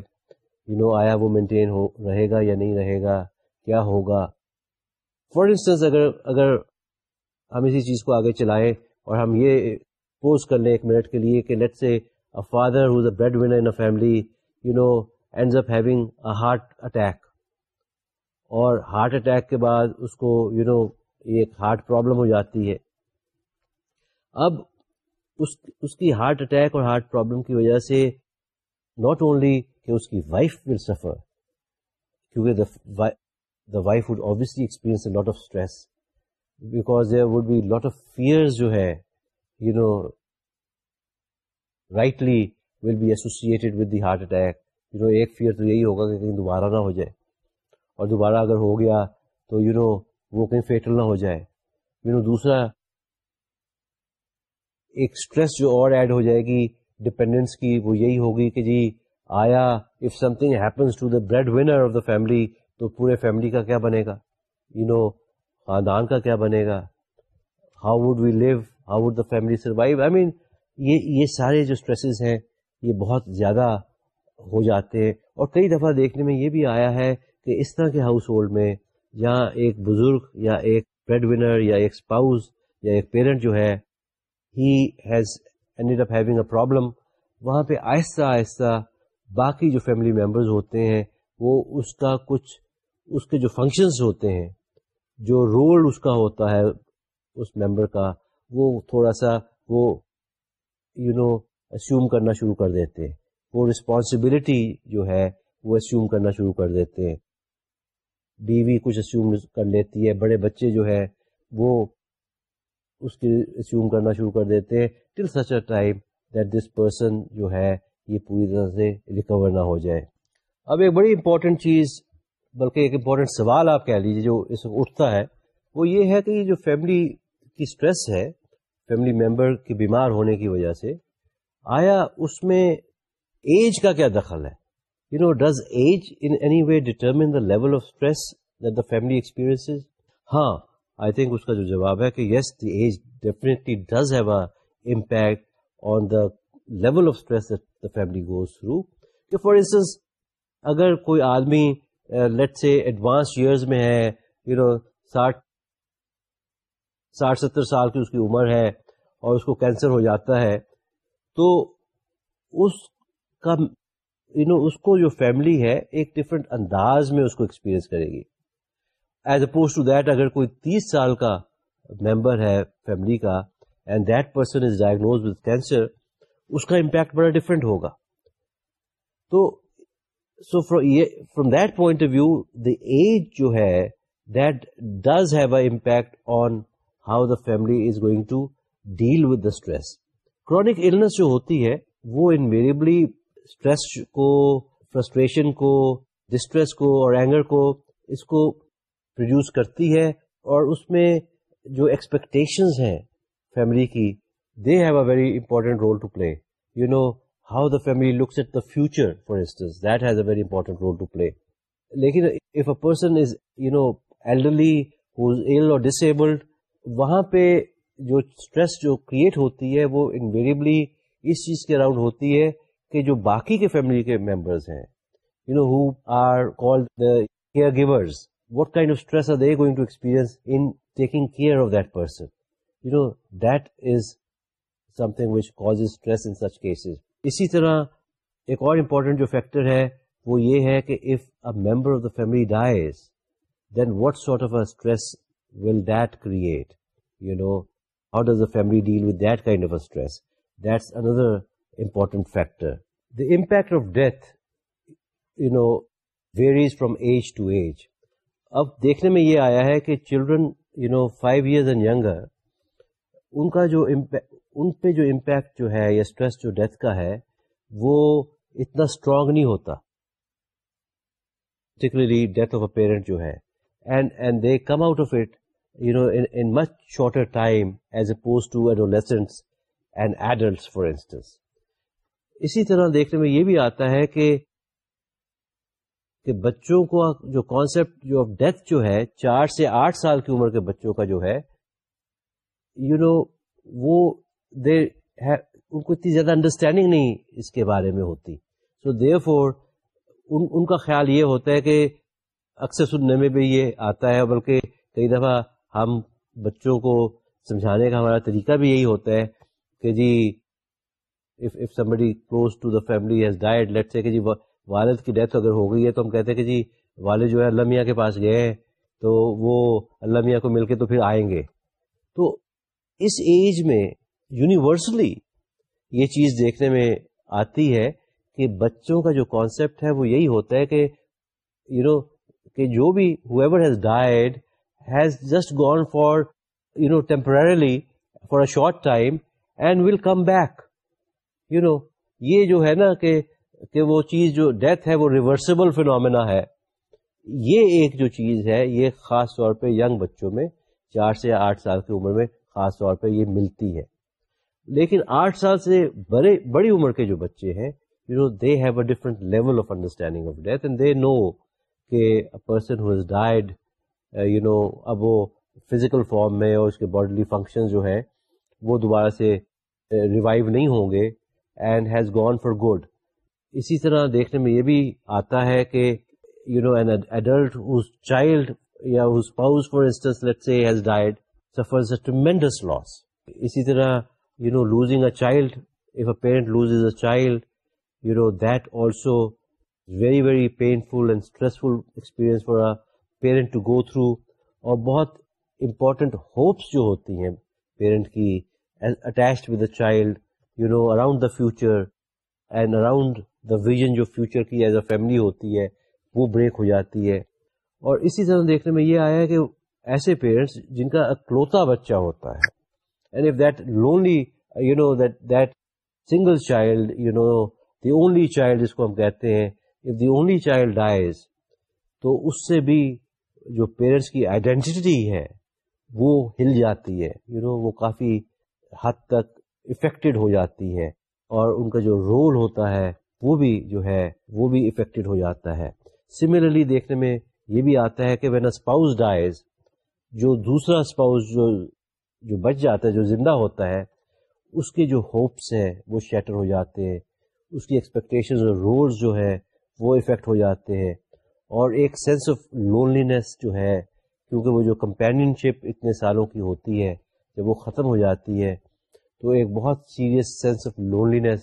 you know آیا وہ مینٹین ہو رہے گا یا نہیں رہے گا کیا ہوگا؟ فار انسٹنس اگر اگر ہم اسی چیز کو آگے چلائیں اور ہم یہ پوز کر لیں ایک منٹ کے لیے کہ let say father who's a breadwinner in a family you know ends up having a heart attack اور ہارٹ اٹیک کے بعد اس کو یو you نو know, ایک ہارٹ پرابلم ہو جاتی ہے۔ اب اس اس کی ہارٹ اٹیک اور ہارٹ پرابلم کی وجہ سے ناٹ اونلی کہ اس کی وائف ول سفر کیونکہ the wife would obviously experience lot of stress because there would be lot of fear جو ہے you know rightly will be associated with the heart attack you know ایک فیئر تو یہی ہوگا کہ کہیں دوبارہ نہ ہو جائے. اور دوبارہ اگر ہو گیا تو یو نو وہ کہیں فیٹل نہ ہو جائے. یو نو دوسرا ایک اسٹریس جو اور ایڈ ہو جائے گی ڈپینڈنس کی وہ یہی ہوگی کہ جی آیا if something happens to the breadwinner of the family تو پورے فیملی کا کیا بنے گا؟ یو نو خاندان کا کیا بنے گا؟ How would we live how would the family survive I mean یہ یہ سارے جو اسٹریسز ہیں، یہ بہت زیادہ ہو جاتے ہیں۔ اور کئی دفعہ دیکھنے میں یہ بھی آیا ہے کہ اس طرح کے ہاؤس ہولڈ میں جہاں ایک بزرگ یا ایک بریڈ ونر یا ایک اسپاؤز یا ایک پیرنٹ جو ہے he has end up having a problem وہاں پہ آہستہ آہستہ باقی جو فیملی ممبرز ہوتے ہیں، وہ اس کا کچھ، اس کے جو فنکشنز ہوتے ہیں، جو رول اس کا ہوتا ہے اس ممبر کا، وہ تھوڑا سا وہ یو نو اسیوم کرنا شروع کر دیتے ہیں۔ وہ رسپانسبلٹی جو ہے، وہ اسیوم کرنا شروع کر دیتے ہیں۔ بیوی کچھ اسیوم کر لیتی ہے، بڑے بچے جو ہے وہ اس کی اسیوم کرنا شروع کر دیتے ہیں۔ Till such a time that this person جو ہے یہ پوری طرح سے ریکور نہ ہو جائے۔ اب ایک بڑی امپورٹنٹ چیز، بلکہ ایک امپورٹنٹ سوال آپ کہہ لیجیے جو اس وقت اٹھتا ہے، وہ یہ ہے کہ یہ جو فیملی کی اسٹریس ہے فیملی ممبر کی بیمار ہونے کی وجہ سے، آیا اس میں ایج کا کیا دخل ہے؟ You know does age in anyway determine the level of stress the family experience ہاں آئی تھنک اس کا جو جواب ہے کہ yes the age definitely does have a impact on the level of stress the family goes through کہ فار انسٹنس اگر کوئی آدمی لیٹ سے ایڈوانس ایئرز میں ہے یو نو ساٹھ ساٹھ ستر سال کی اس کی عمر ہے اور اس کو کینسر ہو جاتا ہے، تو اس کا یو نو اس کو جو فیملی ہے ایک ڈفرنٹ انداز میں اس کو ایکسپیرئنس کرے گی۔ ایز اپوز ٹو دیٹ اگر کوئی تیس سال کا ممبر ہے فیملی کا and that person is diagnosed with cancer اس کا امپیکٹ بڑا ڈفرینٹ ہوگا۔ تو so from that point of view the age جو ہے that does have a impact on how the family is going to deal with the stress chronic illness جو ہوتی ہے، وہ انویریبلی اسٹریس کو فرسٹریشن کو ڈسٹریس کو اور اینگر کو، اس کو پروڈیوس کرتی ہے اور اس میں جو ایکسپیکٹیشنز ہیں فیملی کی they have a very important role to play you know how the family looks at the future for instance that has a very important role to play لیکن if a person is you know elderly ill or disabled وہاں پہ جو اسٹریس جو کریٹ ہوتی ہے وہ انویریبلی اس چیز کے اراؤنڈ ہوتی ہے کہ جو باقی کے فیملی کے ممبرس ہیں you know who are called the caregivers what kind of stress are they going to experience in taking care of that person you know that is something which cause stress in such cases اسی طرح ایک اور امپورٹنٹ جو فیکٹر ہے، وہ یہ ہے کہ if a member of the family dies then what sort of a stress will that create you know how does the family deal with that kind of stress that's another important factor the impact of death you know varies from age to age اب دیکھنے میں یہ آیا ہے کہ children you know five years and younger ان کا جو ان پہ جو امپیکٹ جو ہے یا اسٹریس جو ڈیتھ کا ہے، وہ اتنا اسٹرانگ نہیں ہوتا. Particularly death of a parent جو ہے. And and they come out of it you know in much shorter time as opposed to adolescents and adults for instance اسی طرح دیکھنے میں یہ بھی آتا ہے کہ کہ بچوں کو جو کانسیپٹ جو ڈیتھ جو ہے، چار سے آٹھ سال کی عمر کے بچوں کا جو ہے یو نو وہ دے ان کو اتنی زیادہ انڈرسٹینڈنگ نہیں اس کے بارے میں ہوتی۔ سو دے فور ان کا خیال یہ ہوتا ہے کہ اکثر سننے میں بھی یہ آتا ہے، بلکہ کئی دفعہ ہم بچوں کو سمجھانے کا ہمارا طریقہ بھی یہی ہوتا ہے کہ جی if somebody close to the family has died let's say کہ جی والد کی ڈیتھ اگر ہو گئی ہے تو ہم کہتے ہیں کہ جی والد جو ہے اللہ میاں کے پاس گئے ہیں، تو وہ اللہ میاں کو مل کے تو پھر آئیں گے۔ تو اس ایج میں یونیورسلی یہ چیز دیکھنے میں آتی ہے کہ بچوں کا جو کانسیپٹ ہے وہ یہی ہوتا ہے کہ یو نو کہ جو بھی whoever has died has just gone for you know temporarily for a short time and will come back you know یہ جو ہے نا کہ کہ وہ چیز جو ڈیتھ ہے وہ ریورسبل فینومینا ہے. یہ ایک جو چیز ہے یہ خاص طور پہ ینگ بچوں میں چار سے آٹھ سال کی عمر میں خاص طور پہ یہ ملتی ہے۔ لیکن آٹھ سال سے بڑے، بڑی عمر کے جو بچے ہیں you know they have a different level of understanding of death and they know کہ person who is died you know اب وہ فزیکل فارم میں اور اس کے باڈیلی فنکشن جو ہے وہ دوبارہ سے uh, ریوائو نہیں ہوں گے and has gone for good اسی طرح دیکھنے میں یہ بھی آتا ہے کہ you know an adult child یا for instance let's say has died suffers a tremendous loss اسی طرح you know losing a child if a parent loses a child you know that also very very painful and stressful experience for a parent to go through اور بہت امپورٹنٹ ہوپس جو ہوتی ہیں پیرنٹ کی attached with a child you know around the future and around the vision جو فیوچر کی ایز اے فیملی ہوتی ہے، وہ بریک ہو جاتی ہے. اور اسی طرح دیکھنے میں یہ آیا ہے کہ ایسے پیرنٹس جن کا اکلوتا بچہ ہوتا ہے۔ And if that lonely you know that that single child you know the only child جس کو ہم کہتے ہیں if the only child dies تو اس سے بھی جو پیرنٹس کی آئیڈینٹی ہے وہ ہل جاتی ہے۔ یو you نو know, وہ کافی حد تک افیکٹڈ ہو جاتی ہے۔ اور ان کا جو رول ہوتا ہے وہ بھی جو ہے وہ بھی افیکٹڈ ہو جاتا ہے۔ سملرلی دیکھنے میں یہ بھی آتا ہے کہ وین اے اسپاؤز ڈائز جو دوسرا اسپاؤز جو جو بچ جاتا ہے، جو زندہ ہوتا ہے، اس کے جو ہوپس ہیں، وہ شیٹر ہو جاتے ہیں۔ اس کی ایکسپیکٹیشن اور رولز جو ہے وہ افیکٹ ہو جاتے ہیں۔ اور ایک سینس آف لونلینس جو ہے، کیونکہ وہ جو کمپینین شپ اتنے سالوں کی ہوتی ہے، جب وہ ختم ہو جاتی ہے، تو ایک بہت serious sense of loneliness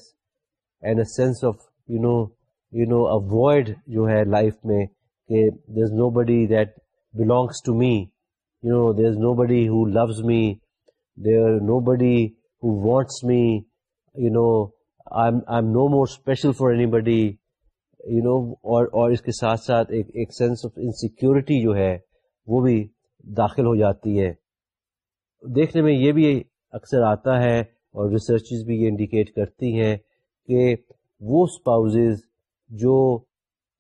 and a sense of you know you know void جو ہے لائف میں، کہ there is nobody that belongs to me you know there is nobody who loves me there nobody who wants me you know I am no more special for anybody you know اور اور اس کے ساتھ ساتھ ایک ایک سینس آف انسیکیورٹی جو ہے وہ بھی داخل ہو جاتی ہے دیکھنے میں یہ بھی اکثر آتا ہے اور ریسرچز بھی یہ انڈیکیٹ کرتی ہیں کہ وہ اسپاؤزز جو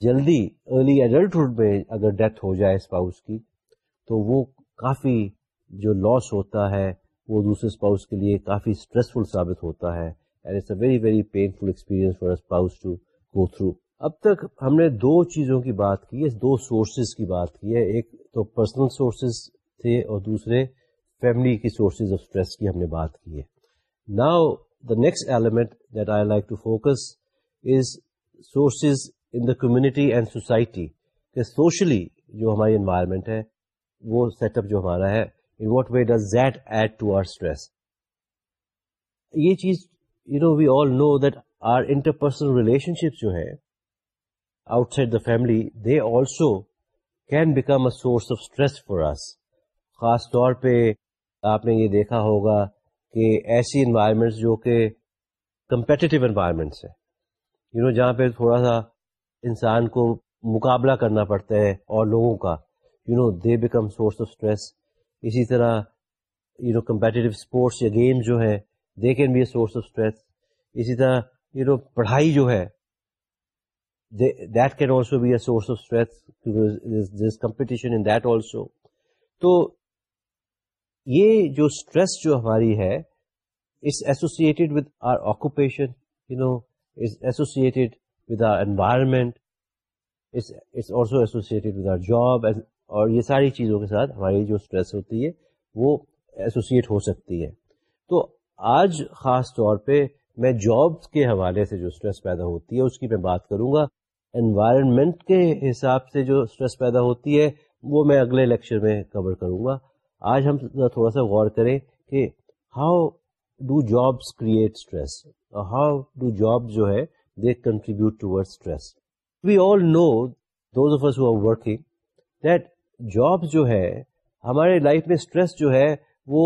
جلدی ارلی ایڈلٹہڈ میں اگر ڈیتھ ہو جائے اسپاؤس کی، تو وہ کافی جو لاس ہوتا ہے، وہ دوسرے اسپاؤس کے لیے کافی اسٹریسفل ثابت ہوتا ہے and it's a very very painful experience for spouse to go through اب تک ہم نے دو چیزوں کی بات کی ہے دو سورسز کی بات کی ہے۔ ایک تو پرسنل سورسز تھے اور دوسرے فیملی کی سورسز آف اسٹریس کی ہم نے بات کی ہے۔ Now the next element that I like to focus is sources in the community and society کہ سوشلی جو ہماری انوائرمنٹ ہے وہ سیٹ اپ جو ہمارا ہے in what way does that add to our stress یہ چیز you know we all know that our interpersonal relationship جو ہے outside the family they also can become a source of stress for اس خاص طور پہ آپ نے یہ دیکھا ہوگا کہ ایسی انوائرمنٹس جو کہ کمپیٹیو انوائرمنٹس ہیں۔ یو نو جہاں پہ تھوڑا سا انسان کو مقابلہ کرنا پڑتا ہے اور لوگوں کا۔ You know they become source of stress اسی طرح یو نو کمپیٹیو اسپورٹس یا گیم جو ہے they can be a source of stress اسی طرح یو نو پڑھائی جو ہے that can also be a source of stress competition in that also تو یہ جو اسٹریس جو ہماری ہے is associated with our occupation you know is associated with our environment it's also associated with our job اور یہ ساری چیزوں کے ساتھ ہماری جو اسٹریس ہوتی ہے وہ ایسوسیٹ ہو سکتی ہے۔ تو آج خاص طور پہ میں جاب کے حوالے سے جو اسٹریس پیدا ہوتی ہے اس کی میں بات کروں گا۔ انوائرمنٹ کے حساب سے جو اسٹریس پیدا ہوتی ہے وہ میں اگلے لیکچر میں کور کروں گا۔ آج ہم تھوڑا سا غور کریں کہ how do jobs create stress how do job جو ہے they contribute to stress we all know those of working that job جو ہے، ہمارے لائف میں اسٹریس جو ہے، وہ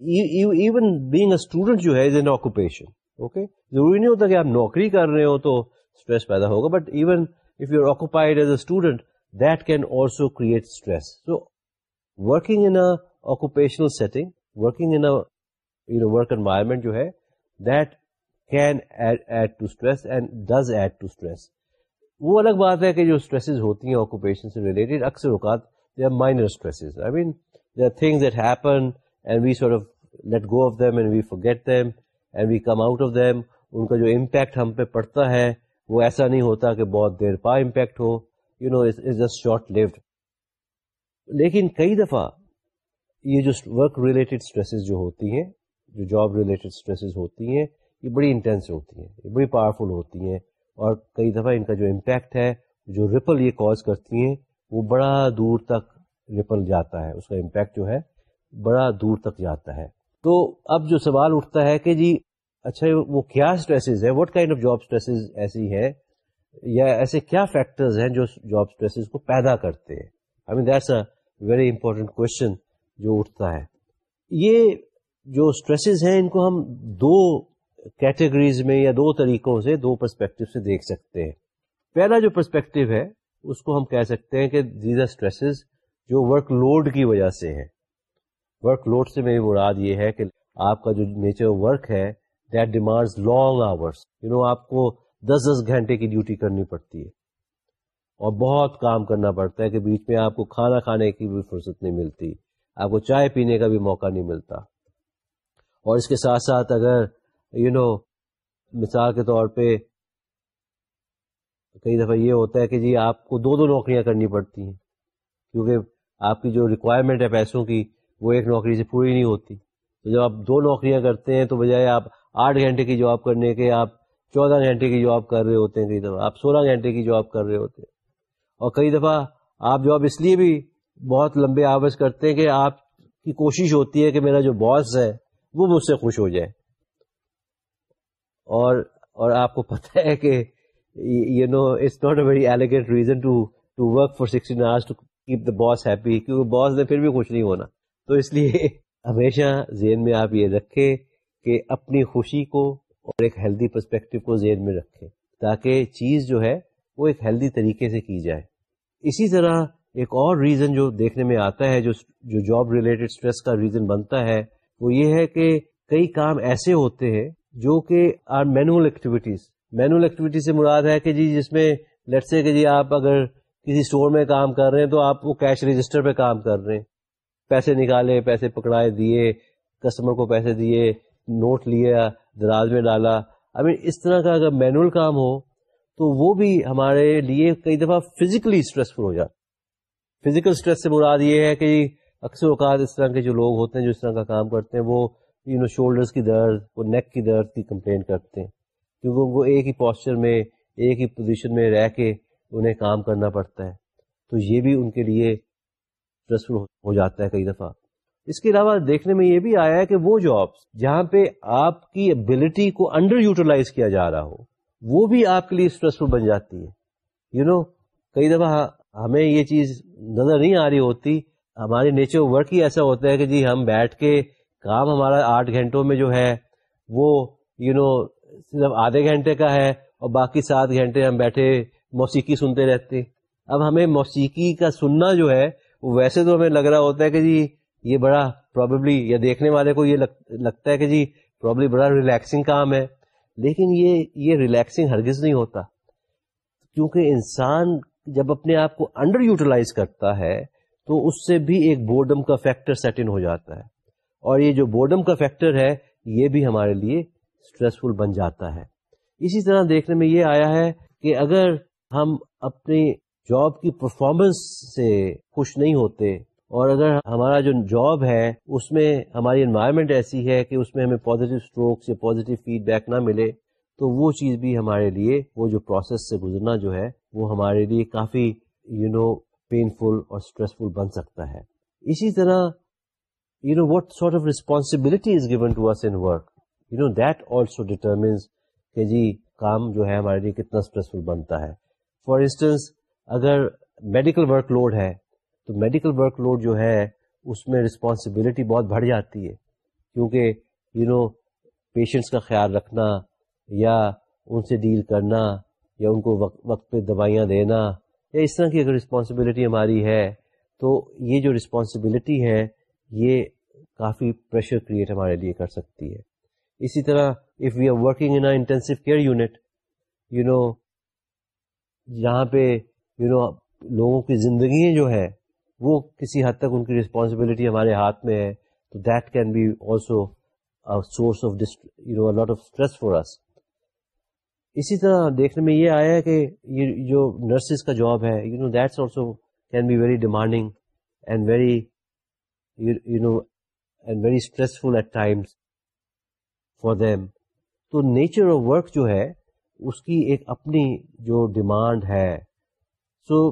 ایون بینگ اے اسٹوڈنٹ جو ہے از این آکوپیشن اوکے ضروری نہیں ہوتا کہ آپ نوکری کر رہے ہو تو اسٹریس پیدا ہوگا but even if you are occupied as a student that can also create stress so working in occupational setting working in work environment جو ہے that can add to stress and does add to stress وہ الگ بات ہے کہ جو اسٹریسز ہوتی ہیں آکوپیشن سے ریلیٹڈ اکثر اوقات they are minor stresses I mean they are things that happen and we sort of let go of them and we forget them and we come out of them ان کا جو امپیکٹ ہم پہ پڑتا ہے، وہ ایسا نہیں ہوتا کہ بہت دیر پا impact who you know is just short lived لیکن کئی دفعہ یہ جو ورک ریلیٹڈ اسٹریسز جو ہوتی ہیں، جو جاب ریلیٹڈ اسٹریسز ہوتی ہیں، یہ بڑی انٹینس ہوتی ہیں، یہ بڑی پاورفل ہوتی ہیں۔ اور کئی دفعہ ان کا جو امپیکٹ ہے، جو ریپل یہ کاز کرتی ہیں، وہ بڑا دور تک ریپل جاتا ہے، اس کا امپیکٹ جو ہے، بڑا دور تک جاتا ہے۔ تو اب جو سوال اٹھتا ہے کہ جی اچھا وہ کیا اسٹریسز ہے what kind of job stresses ایسی ہے یا ایسے کیا فیکٹرز ہیں جو جاب اسٹریسز کو پیدا کرتے ہیں؟ I mean that's a very important question جو اٹھتا ہے۔ یہ جو اسٹریسز ہیں، ان کو ہم دو کیٹیگریز میں یا دو طریقوں سے دو پرسپیکٹو سے دیکھ سکتے ہیں۔ پہلا جو پرسپیکٹو ہے، اس کو ہم کہہ سکتے ہیں کہ دیز آر اسٹریسز جو ورک لوڈ کی وجہ سے ہے ورک لوڈ سے میری مراد یہ ہے کہ آپ کا جو نیچر ورک ہے that demands long hours you know آپ کو دس دس گھنٹے کی ڈیوٹی کرنی پڑتی ہے۔ اور بہت کام کرنا پڑتا ہے کہ بیچ میں آپ کو کھانا کھانے کی بھی فرصت نہیں ملتی۔ آپ کو چائے پینے کا بھی موقع نہیں ملتا۔ اور اس کے ساتھ ساتھ اگر یو نو مثال کے طور پہ کئی دفعہ یہ ہوتا ہے کہ جی آپ کو دو دو نوکریاں کرنی پڑتی ہیں، کیونکہ آپ کی جو ریکوائرمنٹ ہے پیسوں کی، وہ ایک نوکری سے پوری نہیں ہوتی۔ تو جب آپ دو نوکریاں کرتے ہیں تو بجائے آپ آٹھ گھنٹے کی جاب کرنے کے، آپ چودہ گھنٹے کی جاب کر رہے ہوتے ہیں کئی دفعہ، آپ سولہ گھنٹے کی جاب کر رہے ہوتے ہیں۔ اور کئی دفعہ آپ جاب اس لیے بھی بہت لمبے آورس کرتے ہیں کہ آپ کی کوشش ہوتی ہے کہ میرا جو باس ہے وہ مجھ سے خوش ہو جائے۔ اور اور آپ کو پتہ ہے کہ you know it's not a very elegant reason to to work for sixteen hours to keep the boss happy کیونکہ باس نے پھر بھی خوش نہیں ہونا۔ تو اس لیے ہمیشہ ذہن میں آپ یہ رکھیں کہ اپنی خوشی کو اور ایک ہیلدی پرسپیکٹو کو ذہن میں رکھیں، تاکہ چیز جو ہے وہ ایک ہیلدی طریقے سے کی جائے۔ اسی طرح ایک اور ریزن جو دیکھنے میں آتا ہے، جو جو جاب ریلیٹڈ اسٹریس کا ریزن بنتا ہے، وہ یہ ہے کہ کئی کام ایسے ہوتے ہیں جو کہ our manual activities manual activity سے مراد ہے کہ جی جس میں لیٹ سے کہ جی آپ اگر کسی اسٹور میں کام کر رہے ہیں تو آپ وہ کیش رجسٹر پہ کام کر رہے ہیں۔ پیسے نکالے، پیسے پکڑائے، دیے کسٹمر کو پیسے دیے نوٹ لیا، دراز میں ڈالا۔ آئی مین اس طرح کا اگر مینوئل کام ہو، تو وہ بھی ہمارے لیے کئی دفعہ فزیکلی اسٹریسفل ہو جاتا فزیکل اسٹریس سے مراد یہ ہے کہ جی، اکثر اوقات اس طرح کے جو لوگ ہوتے ہیں، جو اس طرح کا کام کرتے ہیں، وہ یو نو شولڈرس کی درد وہ نیک کی درد کی کمپلین کرتے ہیں۔ کیونکہ وہ ایک ہی پوسچر میں ایک ہی پوزیشن میں رہ کے انہیں کام کرنا پڑتا ہے۔ تو یہ بھی ان کے لیے اسٹریسفل ہو جاتا ہے کئی دفعہ۔ اس کے علاوہ دیکھنے میں یہ بھی آیا ہے کہ وہ جابس جہاں پہ آپ کی ابلٹی کو انڈر یوٹیلائز کیا جا رہا ہو وہ بھی آپ کے لیے اسٹریسفل بن جاتی ہے۔ یو you نو know, کئی دفعہ ہمیں یہ چیز نظر نہیں آ رہی ہوتی ہماری نیچر ورک ہی ایسا ہوتا ہے کہ جی ہم بیٹھ کے کام ہمارا آٹھ گھنٹوں میں جو ہے، وہ یو نو صرف آدھے گھنٹے کا ہے اور باقی سات گھنٹے ہم بیٹھے موسیقی سنتے رہتے۔ اب ہمیں موسیقی کا سننا جو ہے ویسے تو ہمیں لگ رہا ہوتا ہے کہ جی یہ بڑا پرابیبلی یا دیکھنے والے کو یہ لگتا ہے کہ جی پرابلی بڑا ریلیکسنگ کام ہے۔ لیکن یہ یہ ریلیکسنگ ہرگز نہیں ہوتا۔ کیونکہ انسان جب اپنے آپ کو انڈر یوٹیلائز کرتا ہے، تو اس سے بھی ایک بورڈم کا فیکٹر سیٹ ان ہو جاتا ہے۔ اور یہ جو بورڈم کا فیکٹر ہے، یہ بھی ہمارے لیے اسٹریسفل بن جاتا ہے۔ اسی طرح دیکھنے میں یہ آیا ہے کہ اگر ہم اپنی جاب کی پرفارمنس سے خوش نہیں ہوتے اور اگر ہمارا جو جاب ہے، اس میں ہماری انوائرمنٹ ایسی ہے کہ اس میں ہمیں پازیٹیو اسٹروکس یا پازیٹیو فیڈ بیک نہ ملے، تو وہ چیز بھی ہمارے لیے، وہ جو پروسیس سے گزرنا جو ہے، وہ ہمارے لیے کافی یو نو پینفل اور اسٹریسفل بن سکتا ہے۔ اسی طرح you know what sort of responsibility is given to us in work you know that also determines کہ جی کام جو ہے ہمارے لیے کتنا اسٹریسفل بنتا ہے۔ فار انسٹنس اگر میڈیکل ورک لوڈ ہے، تو میڈیکل ورک لوڈ جو ہے، اس میں رسپانسبلٹی بہت بڑھ جاتی ہے۔ کیونکہ یو نو پیشنٹس کا خیال رکھنا یا ان سے ڈیل کرنا یا ان کو وقت پہ دوائیاں دینا یا اس طرح کی اگر رسپانسبلٹی ہماری ہے، تو یہ جو رسپانسبلٹی ہے یہ کافی پریشر کریٹ ہمارے لیے کر سکتی ہے۔ اسی طرح if we are working in intensive care unit you know جہاں پہ یو نو لوگوں کی زندگی جو ہے وہ کسی حد تک ان کی رسپانسبلٹی ہمارے ہاتھ میں ہے، تو that can be also source of you know lot of stress for us اسی طرح دیکھنے میں یہ آیا ہے کہ یہ جو نرسز کا جاب ہے you know that's also can be very demanding and very you know and very stressful at times for them تو نیچر آف ورک جو ہے، اس کی ایک اپنی جو ڈیمانڈ ہے. So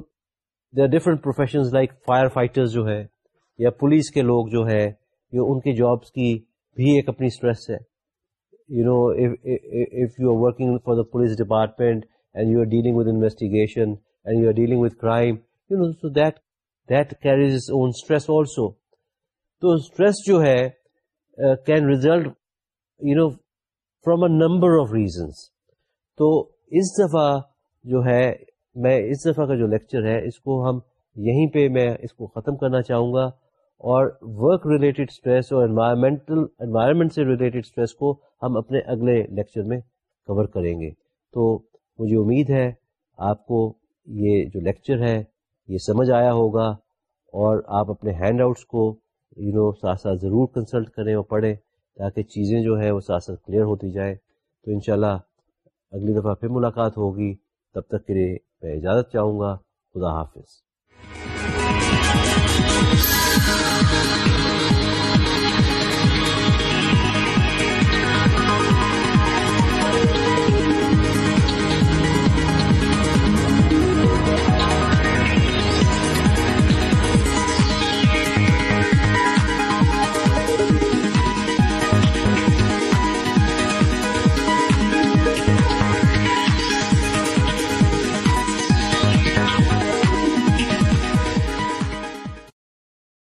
they different profession like firefighters جو ہے یا پولیس کے لوگ جو ہے یہ ان کے جابس کی بھی ایک اپنی اسٹریس ہے. You know if you are working for the police department and you are dealing with investigation and you are dealing with crime you know so that that carries own stress also تو اسٹریس جو ہے can result you know from a number of reasons تو اس دفعہ جو ہے، میں اس دفعہ کا جو لیکچر ہے، اس کو ہم یہیں پہ میں اس کو ختم کرنا چاہوں گا اور ورک ریلیٹڈ اسٹریس اور انوائرمنٹل انوائرمنٹ سے ریلیٹڈ اسٹریس کو ہم اپنے اگلے لیکچر میں کور کریں گے۔ تو مجھے امید ہے آپ کو یہ جو لیکچر ہے، یہ سمجھ آیا ہوگا اور آپ اپنے ہینڈ آؤٹس کو یو نو ساتھ ساتھ ضرور کنسلٹ کریں اور پڑھیں تاکہ چیزیں جو ہے وہ ساتھ ساتھ کلیئر ہوتی جائیں۔ تو انشاءاللہ اگلی دفعہ پھر ملاقات ہوگی۔ تب تک کے لیے میں اجازت چاہوں گا۔ خدا حافظ۔